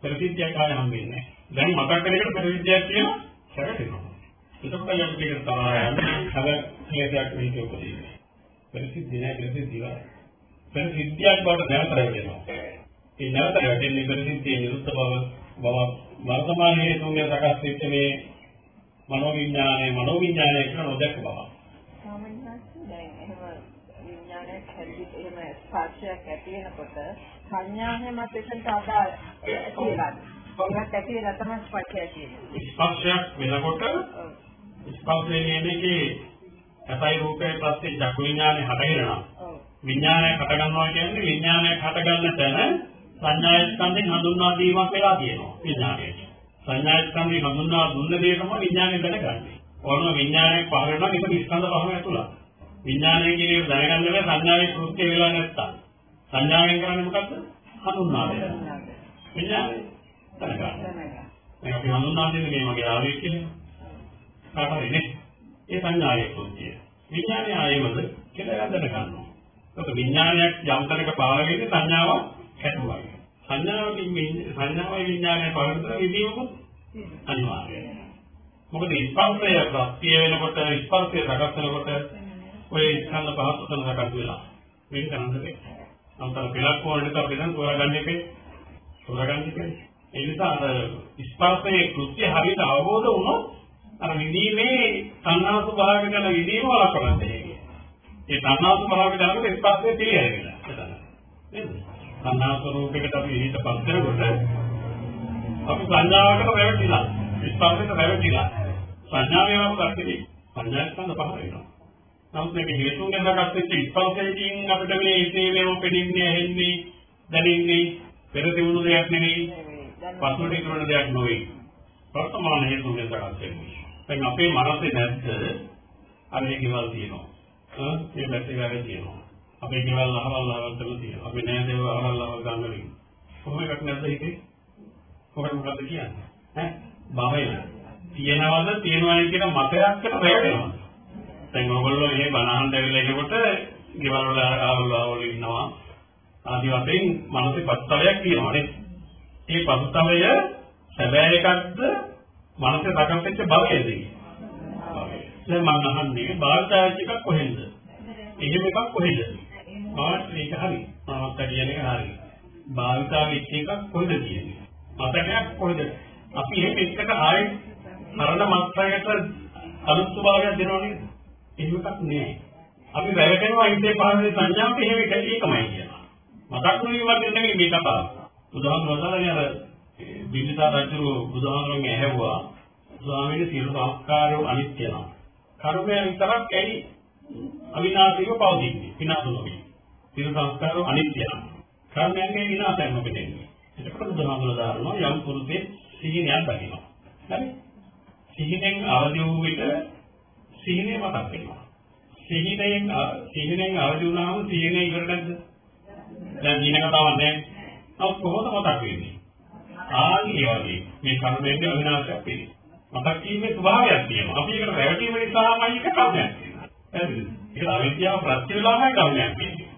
පෙරදිද්‍යාව කාය හම්බෙන්නේ. දැන් මතක් කරගෙන පෙරදිද්‍යාව කියන සැකසෙනවා. එතකොට යම් දෙයක් තමයි හව හේතුවක් මේක උපදින්නේ. පෙරසිද්ධිය නෑ පෙරසිද්ධිය. පෙරසිද්ධියක් බවට දැනතර වෙනවා. ඒ නැවත වැටෙන්නේ පෙරසිද්ධිය නිරුද්ධ බව බව වර්තමාන හේතුන්ගේ සකස් වෙච්ච මේ මනෝවිඥානයේ මනෝවිඥානයේ කියන නොදැක බව. එහෙම ස්පර්ශයක් ඇති වෙනකොට සංඥා හැමත් එක්කම අදාළ කියලා. ඒකත් ඇති වෙලා තමයි ස්පර්ශය කියන්නේ. ස්පර්ශයක් වෙනකොට ස්පර්ශයේ නේදකේ සසයි රූපේ පස්සේ චක්කු විඥානේ හටගෙනවා. විඥානය හට ගන්නවා කියන්නේ විඥානය හට ගන්න තැන සංඥා ස්කන්ධෙන් හඳුන්වා දීමක් වෙලා තියෙනවා විඥානයේ. සංඥා ස්කන්ධේ හඳුන්වා දුන්න දේ තමයි විඥානය දැනගන්නේ. ඕනම විඥානයක් පහළ වෙනවා ඒක ස්කන්ධ පහම ඇතුළත්. විඥානය කියන එක දැනගන්න බැහැ සංඥාවේ කෘත්‍ය වෙලා නැත්තම්. සංඥාවෙන් කරන්නේ මොකද්ද? හඳුන්වා දෙන්න. විඥානය දැනගන්න. මේක අපි හඳුන්වා දෙන්නේ මේ මගේ ආවේ කියලා. කාටරිනේ. ඒ සංඥාවේ කෘත්‍ය. විඥානය ආයමද කියලා දැනගන්නවා. ඒක විඥානයක් යම් තැනක පාර වෙන්නේ සංඥාව කැටුවා. සංඥාවකින් සංඥාවයි විඥානය පවර්තන විදියකුත් අනිවාර්යයි. මොකද ස්පර්ශය ප්‍රත්‍ය වෙනකොට ස්පර්ශය සකස් වෙනකොට ඔය ස්කන්ධ පහත් උතන සකස් වෙලා. මේක කරන්නේ අන්තර පෙලක් වලට අපි දැන් තෝරාගන්න එකේ. තෝරාගන්න එකේ. ඒ නිසා අර ස්පර්ශයේ කෘත්‍ය හරියට අවබෝධ වුණොත් අර විදීමේ සංනාස භාග කරන විදීම වලකරන්නේ ඒ සංනාස භාග කරනකොට ස්පර්ශය පිළිහැරෙනවා එතන නේද? සංනාස රූපයකට අපි හිතපත් කරනකොට අපි සංඥාවකට වැටෙනවා ස්පර්ශයට වැටෙනවා සංඥාවේ වගේ සංඥාස්කන්ධ පහ වෙනවා. නමුත් මේක හේතුන්ගෙන් හටගත් වෙච්ච ස්පර්ශයෙන් අපිට මේ ඉතේවේම පෙඩින්නේ ඇහෙන්නේ දැනෙන්නේ පෙර තිබුණු දෙයක් නෙවෙයි පසුට ඉතුරුන දෙයක් නෙවෙයි වර්තමාන හේතුන්ගෙන් හටගත් වෙන්නේ දැන් අපේ මනසේ නැද්ද? අනේ කිවල් තියෙනවා. ආ මේ පැත්තේ වැඩ තියෙනවා. අපේ කිවල් අහවල් අහවල් කරලා තියෙනවා. අපි නෑ දේව අහවල් අහවල් ගන්නලින් කොහොම එකක් නැද්ද ඒකේ කොහොමද මොකද කියන්නේ? ඈ? භවය තියනවද? තියනවයි කියන මතයක් කරලා වැටෙනවා දැන් ඔයගොල්ලෝ මේ බණහන් දැවිලා ඉනකොට ගෙවල් වල ආවල් ආවල් ඉන්නවා. ආදි වශයෙන් මානසික පස්තවයක් තියෙනවා නේද? මේ පස්තවය සැබෑ එකක්ද මානසික සකස් වෙච්ච භවයේද? දැන් මම අහන්නේ බාහිරාජ් එකක් කොහෙන්ද? එහෙම එකක් කොහෙද? මාත් මේක හරි. මාත් කියන එක හරි. භාවිතා වෙච්ච එකක් කොහෙද කියන්නේ? මතකයක් කොහෙද? අපි එහෙම එකට ආයේ මරණ මත්යකට අලුත් ස්වභාවයක් දෙනවා නේද? එහෙම එකක් නෑ. අපි වැරදෙනවා ඉන්නේ පාරේ සංඥාවට එහෙම එකයි කියනවා. මතක් වීමක් නෙමෙයි මේ කතාව. බුදුහාමුදුරුවෝ අර බිම්බිසාර රජු බුදුහාමුදුරුවන්ගේ ඇහැවුවා ස්වාමීන් සියලු සංස්කාරෝ අනිත්‍ය නම්. කර්මය විතරක් ඇයි අවිනාශීව පවතින්නේ. විනාශ නොවේ. සියලු සංස්කාරෝ අනිත්‍ය නම්. කර්මයන්ගේ විනාශයක් නොපෙනෙන්නේ. එතකොට බුදුහාමුදුරුවෝ දානවා යම් පුරුතේ සිහිනයක් දකිනවා. හරි? සිහිනෙන් අවදි වූ විට සීනේ මතක් වෙනවා. සිහිනෙන් සිහිනෙන් අවදි වුණාම සීනේ ඉවර නැද්ද? දැන් දින කතාවක් නැහැ. ඔව් කොහොමද මතක් වෙන්නේ? ආන්නේ වගේ මේ කර්මයෙන් අවිනාශයක් පිළිගන්න. මතක් කිරීමේ ස්වභාවයක් තියෙනවා. අපි ඒකට රැවටීම නිසාමයි එක කර්මයක් තියෙනවා. හරිද? ඒක අවිද්‍යාව ප්‍රත්‍ය වේලාමයි කර්මයක් තියෙන්නේ.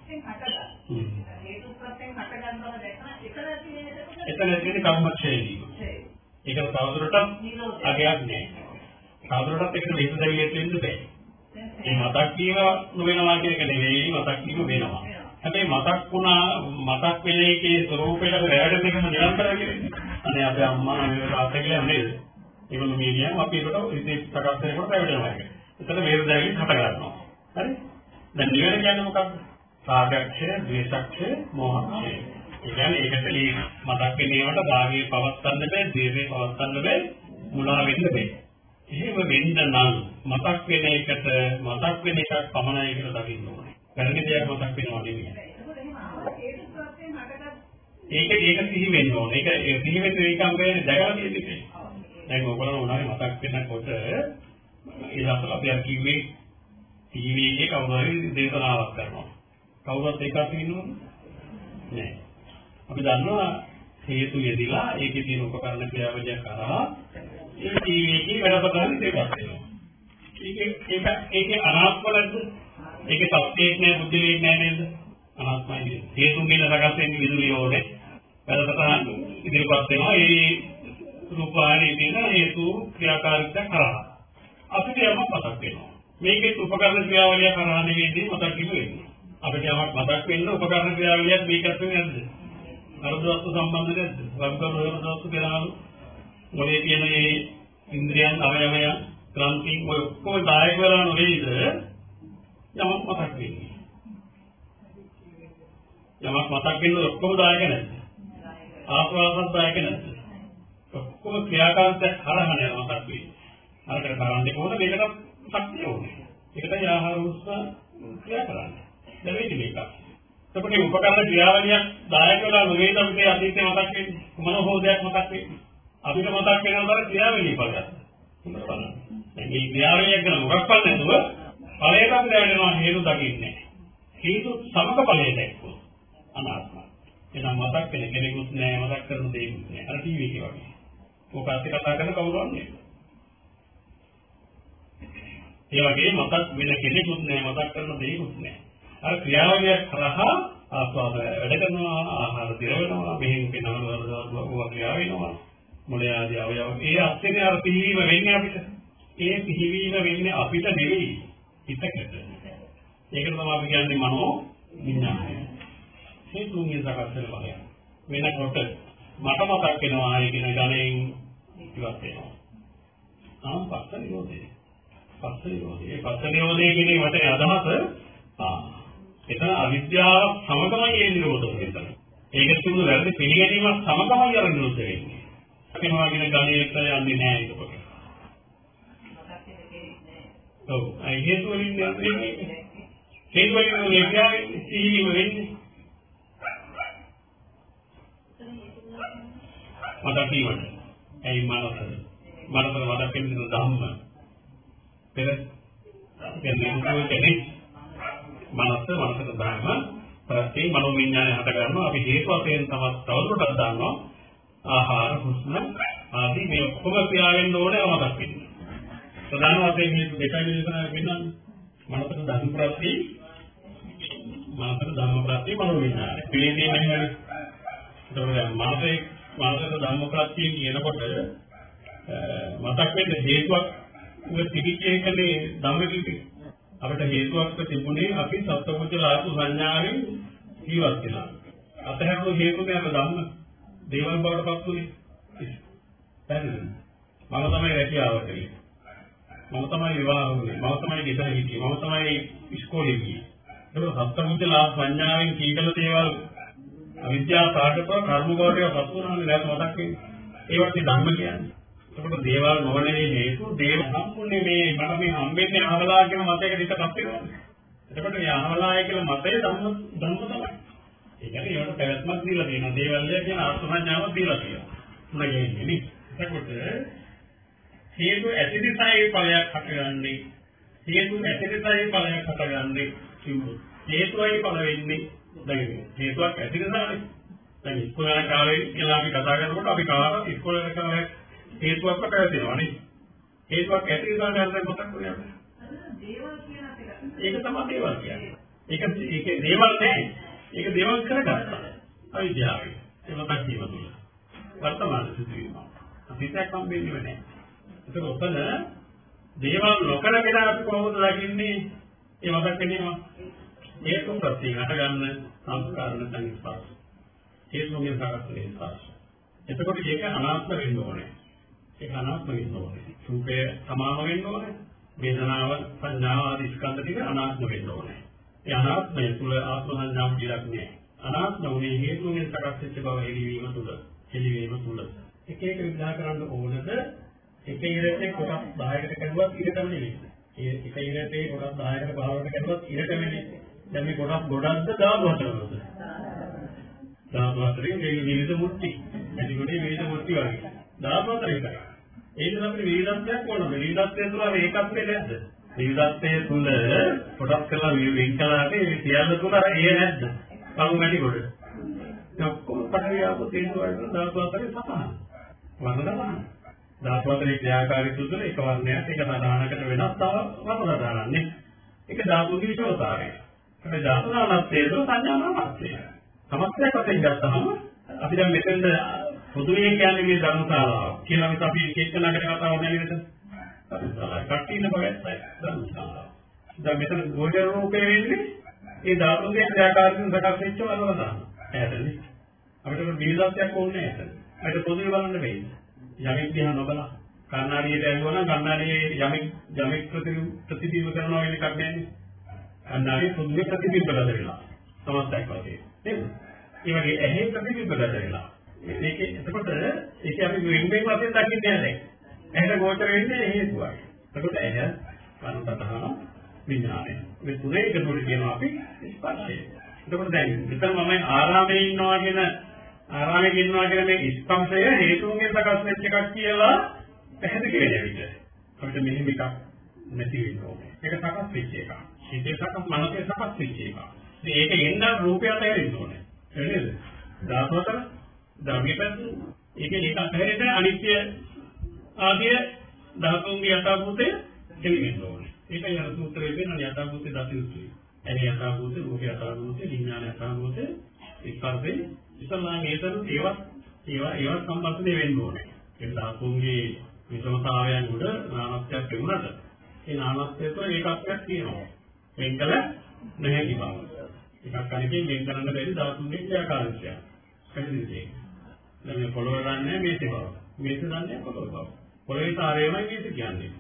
එතන තියෙන කර්මක්ෂයදී. ඒක තවදුරටත් අගයක් නෑ. තවදුරටත් ඒක විසඳෙන්නේ වෙන්න බෑ. මේ මතක් වීම නොවෙනවා කියන එක නෙවෙයි මතක් වීම වෙනවා. හැබැයි මතක් වුණා මතක් වෙන එකේ ස්වરૂපයට රැවටෙන එකම නිරන්තර කියන්නේ. අනේ අපේ අම්මා මේ තාත්තා කියලා නේද? ඒගොල්ලෝ මේ කියන් අපි ඒකට ඉතින් සකස් කරනකොට රැවටෙනවා කියන්නේ. එතන වේර දැවිලි හට ගන්නවා. හරි? දැන් නිවන කියන්නේ මොකක්ද? රාගක්ෂය, ද්වේෂක්ෂය, මෝහක්ෂය. ඒ කියන්නේ ඒකට මේ මතක් වෙන ඒවාට භාගයේ පවත්තන්න බෑ, ද්වේෂේ පවත්තන්න බෑ, මුලා වෙන්න බෑ. එහෙම වෙන්න නම් මතක් වෙන එකට මතක් වෙන එකක් පමණයි කියලා දකින්න ඕනේ. වැරදි දෙයක් මතක් වෙනවා නෙමෙයි. ඒක ඒක සිහි වෙන්න ඕනේ. ඒක ඒ සිහි වෙන එකම් වෙන්නේ දැකලා තියෙන්නේ. දැන් ඔයගොල්ලෝ උනානේ මතක් වෙනකොට ඒ දවස්වල අපි අර කිව්වේ ටීවී එකේ කවුරු හරි දේශනාවක් කරනවා. කවුරුත් ඒක අතින්නවද? නෑ. අපි දන්නවා හේතු යෙදিলা ඒකේ තියෙන උපකරණ ක්‍රියාවලිය කරා ඒ ටීවී එකේ වැඩපතන දෙකක් වෙනවා. ඒකේ ඒක ඒකේ අනාත්ම නැද්ද? ඒකේ සත්‍යයක් නෑ බුද්ධියක් නෑ නේද? අනාත්මයි. හේතුන්ගෙන් සකස් වෙන විදුලිය ඕනේ. වැඩපතන ඉදිරිපත් වෙනවා. ඒ රූපාරී තියෙන හේතු ක්‍රියාකාරීත්වය කරා. අපිට යමක් මතක් වෙනවා. මේකේ උපකරණ ක්‍රියාවලිය කරා නෙවෙයි මතක් වෙන්නේ. අපිට යමක් මතක් වෙන්න උපකරණ ක්‍රියාවලියක් මේකත් වෙන්නේ නැද්ද? අර්ධවස්තු සම්බන්ධ නැද්ද? වර්ගන වර්ගවස්තු කියලා මොලේ තියෙන මේ ඉන්ද්‍රියන් අවයවය ක්‍රාන්ති ඔය ඔක්කොම දායක වෙලා නොවේද? යමක් මතක් වෙන්නේ. යමක් මතක් වෙන්න ඔක්කොම දායක නැද්ද? ආස්වාදත් දායක නැද්ද? ඔක්කොම ක්‍රියාකාරීත්වයක් හරහා යන මතක් වෙන්නේ. අරකට කරන්නේ කොහොමද මේකට ශක්තිය ඕනේ. ඒකටයි ආහාර උත්සාහ ක්‍රියා කරන්නේ. දැන් මේක මේක. එතකොට මේ උපකරණ ක්‍රියාවලියක් දායක වෙලා නොවේද අපිට අතීතේ මතක් වෙන්නේ. මොන හෝ දෙයක් මතක් වෙන්නේ. අපිට මතක් වෙනවා ක්‍රියාවලිය බලන්න. හොඳට බලන්න. මේ ක්‍රියාවලියක් ගැන මොකක්වත් නැතුව ඵලයට අපි දැනෙනවා හේතු දකින්නේ. හේතු සමක ඵලයට එක්කෝ. අනාත්ම. එහෙනම් මතක් වෙන කෙනෙකුත් නෑ මතක් කරන දෙයක්වත් නෑ. අර ටීවී එකේ වගේ. මොකක් අපි කතා කරන කවුරුත් නෑ. ඒ වගේ මතක් වෙන කෙනෙකුත් නෑ මතක් කරන දෙයක්වත් නෑ. අර ක්‍රියාවලියක් කරහා ආස්වාද වැඩ කරනවා ආහාර දිරවනවා මෙහෙන් කෙනාම වර්ධවව ක්‍රියා වෙනවා මොලේ ආදී අවයව ඒ අත්දැකීම අර පිහිවීම වෙන්නේ අපිට. ඒ පිහිවීම වෙන්නේ අපිට නෙවෙයි හිතකට. ඒක තමයි අපි කියන්නේ මනෝ විඥානය. මේ තුන්ගේ සකස් වෙන බලය වෙනකොට මට මතක් වෙනවා ඒ කියන ගණයෙන් ඉවත් වෙනවා. ආ පස්ස නිරෝධය. පස්ස නිරෝධය. ඒ පස්ස නිරෝධය කියන වචනේ අදහස ආ. එතන අවිද්‍යාව සමගමයි ඒ නිරෝධ වෙන්නේ. ඒක තුරු වැරදි පිළිගැනීමක් සමගමයි අර නිරෝධ වෙන්නේ. අපි මාගෙන ගණයට යන්නේ නැහැ ඒකකොට. ඔව් ඒ හේතු වලින් යන්නේ හේතු වලින් ලැබියාවේ සිහිනීම වෙන්නේ. මතක කීවද? ඇයි මනස මනස මතක වෙන ධම්ම. පෙර කියන්නේ කෙනෙක් මනස මනසට ධර්ම ප්‍රත්‍ය මනෝවිඤ්ඤාණය හට ගන්නවා අපි හේතු වශයෙන් තමයි තවදුරටත් දන්නවා ආහාර හුස්ම ආදී මේ ඔක්කොම ක්‍රියාවෙන්න ඕනේ මතක් වෙන්නේ. ප්‍රධාන වශයෙන් මේ දෙකයි දේශනා වෙනන්නේ මනසට ධර්ම ප්‍රත්‍ය මනසට ධර්ම ප්‍රත්‍ය මනෝවිඤ්ඤාණය පිළිදී නැහැ ඒතකොට මනසේ මනසට ධර්ම ප්‍රත්‍ය කියනකොට මතක් වෙන්නේ හේතුවක් උග තිබිච්ච එකනේ ධම්මකිතේ අපිට හේතුවක් තිබුණේ අපි සත්පුරුෂ ආතු සංඥාවෙන් ජීවත් වෙනවා. අතහැරපු හේතුනේ අප ධම්ම. දේවල් බවට පත් වුනේ. පැහැදිලිද? මම තමයි රැකියාව කරේ. මම තමයි විවාහ වුනේ. මම තමයි ගෙදර හිටියේ. මම තමයි ඉස්කෝලේ ගියේ. ඒක සත්පුරුෂ ආතු සංඥාවෙන් කීකල දේවල් අවිද්‍යාව කාටකව කර්ම කෝටය පත් වුණානේ නැත් මතක් වෙන්නේ. ඒවට ධම්ම කියන්නේ. එතකොට දේවල් නොවනේ හේතු දේව සම්පූර්ණ මේ මට මේ හම්බෙන්නේ අහවලා කියන මතයක විතරක් වෙනවා. එතකොට මේ අහවලාය කියලා මතය ධම්ම ධම්ම තමයි. ඒ කියන්නේ ඒකට පැවැත්මක් දීලා තියෙනවා. දේවල් කියන අර්ථ සංඥාවක් දීලා තියෙනවා. උනගන්නේ නේ. එතකොට හේතු ඇතිදිසයි ඵලයක් හටගන්නේ. හේතු ඇතිදිසයි ඵලයක් හටගන්නේ කිව්වොත් හේතුවයි ඵල වෙන්නේ දැන් හේතුවක් ඇතිදිසානේ. දැන් ඉස්කෝලේ යන කාලේ කියලා අපි කතා කරනකොට අපි කාටවත් ඉස්කෝලේ යන කාලේ හේතුවක් පැවැදෙනවා නේ. හේතුවක් ඇති නිසා? දේවල් කියන එක. ඒක තමයි දේවල් කියන්නේ. ඒක ඒක දේවල් නෑ. ඒක දේවල් කරගත්තා. අවිද්‍යාවයි. ඒක මතක් වීම තුල. වර්තමාන සිදුවීම. අතීතයක් හම්බෙන්නේ නැහැ. ඒක ඔතන දේවල් නොකරගෙන අපි කොහොමද දකින්නේ? ඒ මතක් වෙනවා. හේතු ප්‍රත්‍යයෙන් අටගන්න සංස්කාරණ සංස්පාස. හේතුන්ගේ සාකච්ඡා ස්පාස. එතකොට ඒක අනාත්ම වෙන්න ඕනේ. ඒක අනාත්ම වෙන්න ඕනේ. රූපය සමාන වෙන්න ඕනේ. වේදනාව සංඥාව ආදී ස්කන්ධ ටික අනාත්ම වෙන්න ඕනේ. ඒ අනාත්මය තුල ආත්ම සංඥාවක් කියලා නෑ. අනාත්ම වුණේ හේතුන්ගෙන් සකස් වෙච්ච බව එළිවීම තුල. එළිවීම තුල. එක එක විග්‍රහ කරන්න ඕනද එක ඉරේ කොටස් 10කට කරුවත් ඉරටම නෙවෙයි. ඒ එක ඉරේ කොටස් 10කට 15කට කරුවත් ඉරටම නෙවෙයි. දැන් මේ කොටස් ගොඩක්ද දාපු හතරද? දාපු හතරේ මේ විවිධ මුට්ටි. එතකොට විවිධ මුට්ටි වගේ. දාපු හතරේ කරා. ඒක අපිට විවිධත්වයක් ඕනද? විවිධත්වය තුළ අපි ඒකත්වේ නැද්ද? විවිධත්වයේ තුල කොටස් කරලා වෙන් කළාට ඒ සියල්ල තුල ඒ නැද්ද? කවුරු නැටි කොට. ඔක්කොම පරියාපෝ තේරුම් ගන්න දාපු හතරේ සමාන. වර්ණ සමාන. දාපු හතරේ ක්‍රියාකාරීත්වය තුළ එක වර්ණයක් එක සාධාරණකට වෙනස් තව වර්ණ සාධාරණන්නේ. ඒක දාපු විශේෂතාවය. ඒ දාපු නාමත්වයේ සංඥානාමත්වය. සමස්තයක් වශයෙන් ගත්තහම අපි දැන් මෙතෙන්ද පොදුවේ කියන්නේ මේ ධර්මශාලාව කියලා මිස අපි එක එක නගර කතාව නැගෙනද? ධර්මශාලාව. කට්ටින බවයි ධර්මශාලාව. දැන් මෙතන ගෝචර රූපේ වෙන්නේ ඒ ධාතුන්ගේ ක්‍රියාකාරීත්වයෙන් සකස් වෙච්ච වලව තමයි. ඇහැටනේ. අපිට විවිධත්වයක් ඕනේ නැහැ. අපිට පොදුවේ බලන්න වෙන්නේ. යමෙක් දිහා නොබලා කන්නාඩියට ඇහුවා නම් කන්නාඩියේ යමෙක් යමෙක් ප්‍රතිබිම්බ කරනවා වෙන එකක් නැහැ. කන්නාඩියේ පොදුවේ ප්‍රතිබිම්බ කරලා සමස්තයක් වගේ. නේද? ඒ වගේ ඇහි ප්‍රතිබිම්බ කරලා මේකේ එතකොට ඒක අපි වෙන්වෙන් වශයෙන් දකින්නේ නැහැ. ඇහැට ගෝචර වෙන්නේ හේතුවයි. එතකොට ඇහැ කනතහන විඥානය. මේ තුනේ එකතුට කියනවා අපි ස්පර්ශය. එතකොට දැන් විතර මම ආරාමයේ ඉන්නවා කියන ආරාමයේ ඉන්නවා කියන මේ ස්පර්ශය හේතුන්ගෙන් සකස් වෙච්ච එකක් කියලා පැහැදිලි වෙන විදිහ. අපිට මෙහෙම එකක් නැති වෙන්න ඕනේ. ඒක සකස් වෙච්ච එකක්. හිතේ සකස් මනසේ සකස් වෙච්ච එකක්. ඒක එන්න රූපයට හැරෙන්න ඕනේ. නේද? ධාතුවතර ධර්මයේ පැත්ත ඒක ඒක අතහැරෙන්න අනිත්‍ය ආදී ධාතුන්ගේ යථාභූතය දෙවිවෙන්න ඕනේ. ඒකයි අර සූත්‍රයේ වෙන යථාභූතය දතියුතුයි. එනි යථාභූත රූප යථාභූත විඥාන යථාභූත ස්පර්ශේ ඉතලා මේතර ඒවත් ඒවා ඒවා සම්බන්ධ වෙන්න ඕනේ. ඒ ධාතුන්ගේ විසමතාවයන් උඩ නාමත්වයක් තිබුණාද? ඒ නාමත්වය තුළ ඒකත්වයක් තියෙනවා. වෙන්කල නැහැ කිව්වා. එකක් අනිකෙන් වෙන් කරන්න බැරි ධාතුන්ගේ ක්‍රියාකාරීත්වය. පැහැදිලිද? දැන් මේ පොළොව දන්නේ මේක බව. මේක දන්නේ පොළොව බව. පොළොවේ සාරයමයි මේක කියන්නේ.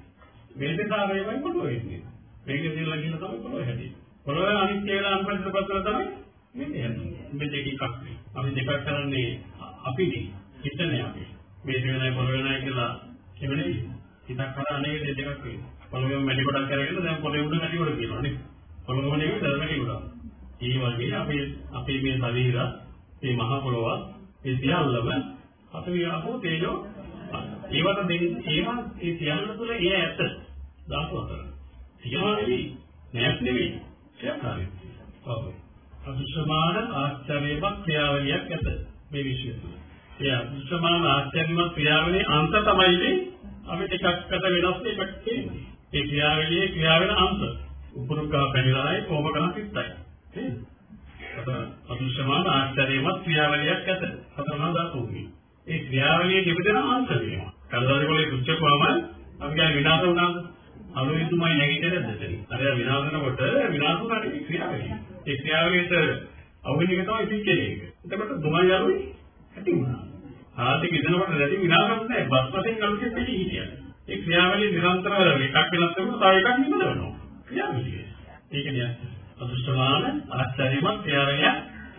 මේක සාරයමයි පොළොව වෙන්නේ. මේක දිනලා කියන තමයි පොළොව හැදෙන්නේ. පොළොවේ අනිත් ඒවා අන්පරිසපතර තමයි මේ හැදෙන්නේ. මේ දෙක එකක් නේ. අපි දෙකක් කරන්නේ අපිනේ. හිතන්නේ අපි. මේ වෙනයි පොළොව වෙනයි කියලා එවනේ හිතක් කරා අනේක දෙකක් වෙන්නේ. පොළොවේ මැටි කොටක් කරගෙන දැන් පොළොවේ උඩ මැටි කොට කියනවා නේ. පොළොව නෙවෙයි ධර්මයේ උඩ. ඒ වගේ අපේ අපේ මේ ශරීර මේ මහ පොළොව ඒ සියල්ලම අපි ආපෝ තේජෝ ඒවට දෙන්න ඒවා ඒ සියල්ල තුළ ඒ ඇත්ත දාපු අතර. සියල්ල නෙවෙයි නෑත් නෙවෙයි සියල්ලයි. ඔව්. අදුෂ්මාන ආශ්චර්යමත් ක්‍රියාවලියක් ඇත මේ විශ්වය තුළ. ඒ අදුෂ්මාන ආශ්චර්යමත් ක්‍රියාවලියේ අන්ත තමයි අපි ටිකක්කට වෙනස් එකක් තියෙන්නේ. ඒ ක්‍රියාවලියේ ක්‍රියාවෙන අන්ත. උපුරුකා පැනිරායි කොමකන සිත්තයි. අදුෂ්මාන ආශ්චර්යමත් ක්‍රියාවලියක් ඇත. සතරමා ධාතුන්ගේ. ඒ ක්‍රියාවලියේ දෙපෙදෙන අංශ වෙනවා. කල්දාරිකොලේ දුච්චකවම අපි කියන්නේ විනාශ වුණාද? අලුවිතුමයි නැගිටින්නේ නැද්ද? අර විනාශ වෙනකොට විනාශ වුණානේ ක්‍රියාවලිය. ඒ ක්‍රියාවලියට අවුනික තමයි පිච්චෙන්නේ. එතකොට දුමයි යරුයි ඇති වුණා. ආදික ඉදනකොට නැති විනාශයක් නැහැ. බස් වශයෙන් අලුතෙන් පිළි හිටියා. ඒ ක්‍රියාවලිය නිරන්තරව එකක් වෙනස් වෙනවා තව එකක් නිමදවනවා. ක්‍රියාවලිය. ඒක නියම. අදුෂ්ඨමාන ආශ්චර්යමත් ක්‍රියාවලිය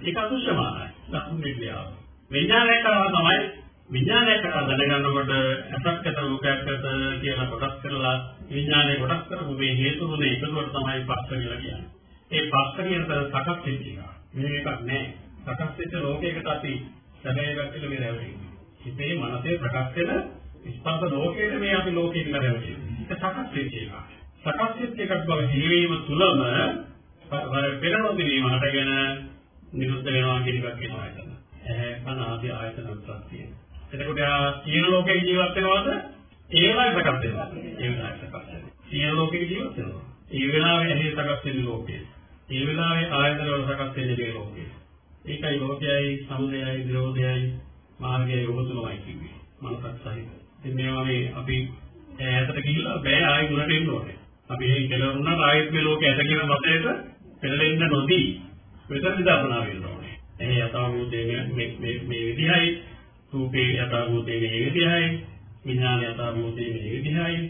ඒක අදුෂ්ඨමානයි. ලක්ෂණ ක්‍රියාව. විඥානය කරා තමයි විඥානය කරා දැනගන්නකොට අසක්කත රූපයක් ඇත කියලා කොටස් කරලා විඥානය කොටස් කරපු මේ හේතු වල එකතුවට තමයි පස්ස කියලා කියන්නේ. ඒ පස්ස කියන තර සකස් වෙච්ච එක. මේ එකක් නෑ. සකස් වෙච්ච ලෝකයකට අපි සැබෑවක් කියලා මේ රැවටෙන්නේ. හිතේ මනසේ ප්‍රකාශ වෙන ස්පර්ශ ලෝකයේ මේ අපි ලෝකෙින් රැවටෙන්නේ. ඒක සකස් වෙච්ච එක. සකස් වෙච්ච එකක් බව හිවීම තුලම පෙරනොදි වීම හටගෙන නිරුද්ධ වෙනවා කියන එකක් කියනවා එතන. ඇහැ කන ආදී ආයතන හතරක් තියෙනවා. එතකොට ආ සියලු ලෝකේ ජීවත් වෙනවද? ඒ වෙලාවේ සකස් වෙනවා. ඒ වෙලාවේ සකස් වෙනවා. සියලු ලෝකේ ජීවත් වෙනවා. ඒ වෙලාවේ ඇහි සකස් වෙන ලෝකේ. ඒ වෙලාවේ ආයතන වල සකස් වෙන දේ ලෝකේ. ඒකයි ලෝකයයි, සමුදයයි, විරෝධයයි, මාර්ගයයි ඔබ තුනමයි කිව්වේ. මනසක් සහිත. ඉතින් මේවා මේ අපි ඈතට ගිහිල්ලා බෑ ආයෙ දුරට එන්න ඕනේ. අපි මේ කෙලවරුණා ආයෙත් මේ ලෝකේ ඇත කියන මතයට පෙරලෙන්න නොදී වෙතර විදර්ශනා වෙන්න ඕනේ. එහේ යථාභූතයේ මේ මේ මේ විදිහයි රූපේ යථාභූතයේ මේ විදිහයි විඥාන යථාභූතයේ මේ විදිහයි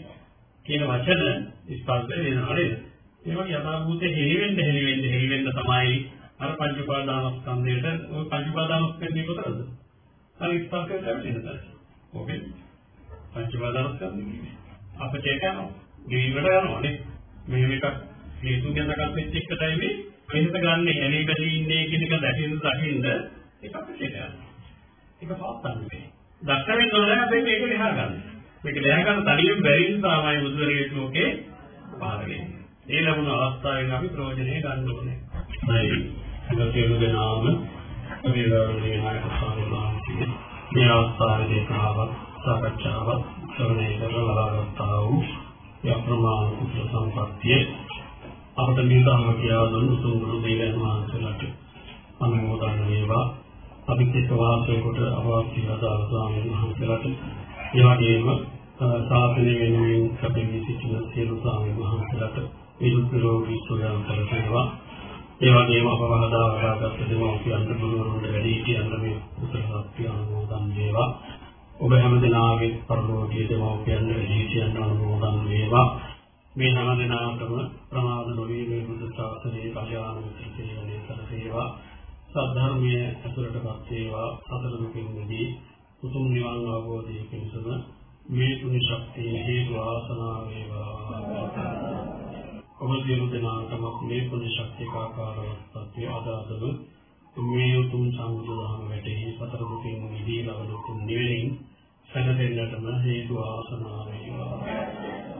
කියන වචන ස්පර්ශ වෙනවා නේද? ඒ වගේ යථාභූතයේ හෙලිවෙන්න හෙලිවෙන්න හෙලිවෙන්න තමයි අර පංච උපාදානස්කන්ධයට ওই පංච උපාදානස්කන්ධේ කොටද? අර ස්පර්ශයට ලැබෙන්නේ. ඕකේ. පංච උපාදානස්කන්ධේ අපිට ඒක යනවා. ගෙවිවට යනවා නේ. මෙහෙම එකක් හේතු ගැන කල්පෙච්ච එක තමයි වෙනත ගන්න ඇලි බැලි ඉන්නේ කියන එක දැකින්න දකින්න ඒක අපිට යනවා. ඒක පාත්තන්නේ. දක්ෂ වෙන්න ඕනේ අපි මේක ලියා ගන්න. මේක ලියා ගන්න තනියෙන් බැරි නිසා තමයි බුදුරේ ලෝකේ පහළ වෙන්නේ. ඒ ලැබුණ අවස්ථාවෙන් අපි ප්‍රයෝජනෙ ගන්න ඕනේ. හරි. ඒක සියලු දෙනාම අවිරෝධී නායක ස්වාමීන් වහන්සේ මේ අවස්ථාවේදී කාවක් සාකච්ඡාවක් ශ්‍රවණය කරලා ලබාගත්තා වූ යප්‍රමාණ කුසල සම්පත්තිය අපට නිරාම කියා දුන් උතුම් ගුරු දේවයන් වහන්සේලාට අනුමෝදන් වේවා අපිට එක්ක වාසය කොට අවශ්‍ය අදාළ ස්වාමීන් වහන්සේලාට ඒ වගේම සාසනය වෙනුවෙන් කැපී සිටින සියලු ස්වාමීන් වහන්සේලාට නිරුක්තිරෝගී සුවයන් කරසේවා ඒ වගේම අප වහදා වඩාගත් දෙමව්පියන් ගුරුවරුන්ට වැඩි කියන්න මේ උපසත්ත්‍ය අනුමෝදන් වේවා. ඔබ හැම දිනාගේ පරලෝකීය දෙමව්පියන් වැඩි කියන්න අනුමෝදන් වේවා. මේ හැම දිනාටම ප්‍රමාද නොවේ මේ බුදු ශාසනයේ කල්යාණ මිත්‍ර සේවනයේ කරසේවා සද්ධර්මයේ අසුරටපත් වේවා. සතර දුකින් මිදී උතුම් නිවන් අවබෝධය පිණිසම මේ තුනි ශක්තිය හේතු ආසනා වේවා. ඔබ සියලු දෙනාටම මේ පුණ්‍ය ශක්තිය කාකාරවත් සත්‍ය ආදාතව මේ උතුම් සංඝදහම වැටෙහි සතර දුකින් මිදී ලබන උතුම් නිවනින් සැනසෙන්නටම හේතු ආසනා වේවා.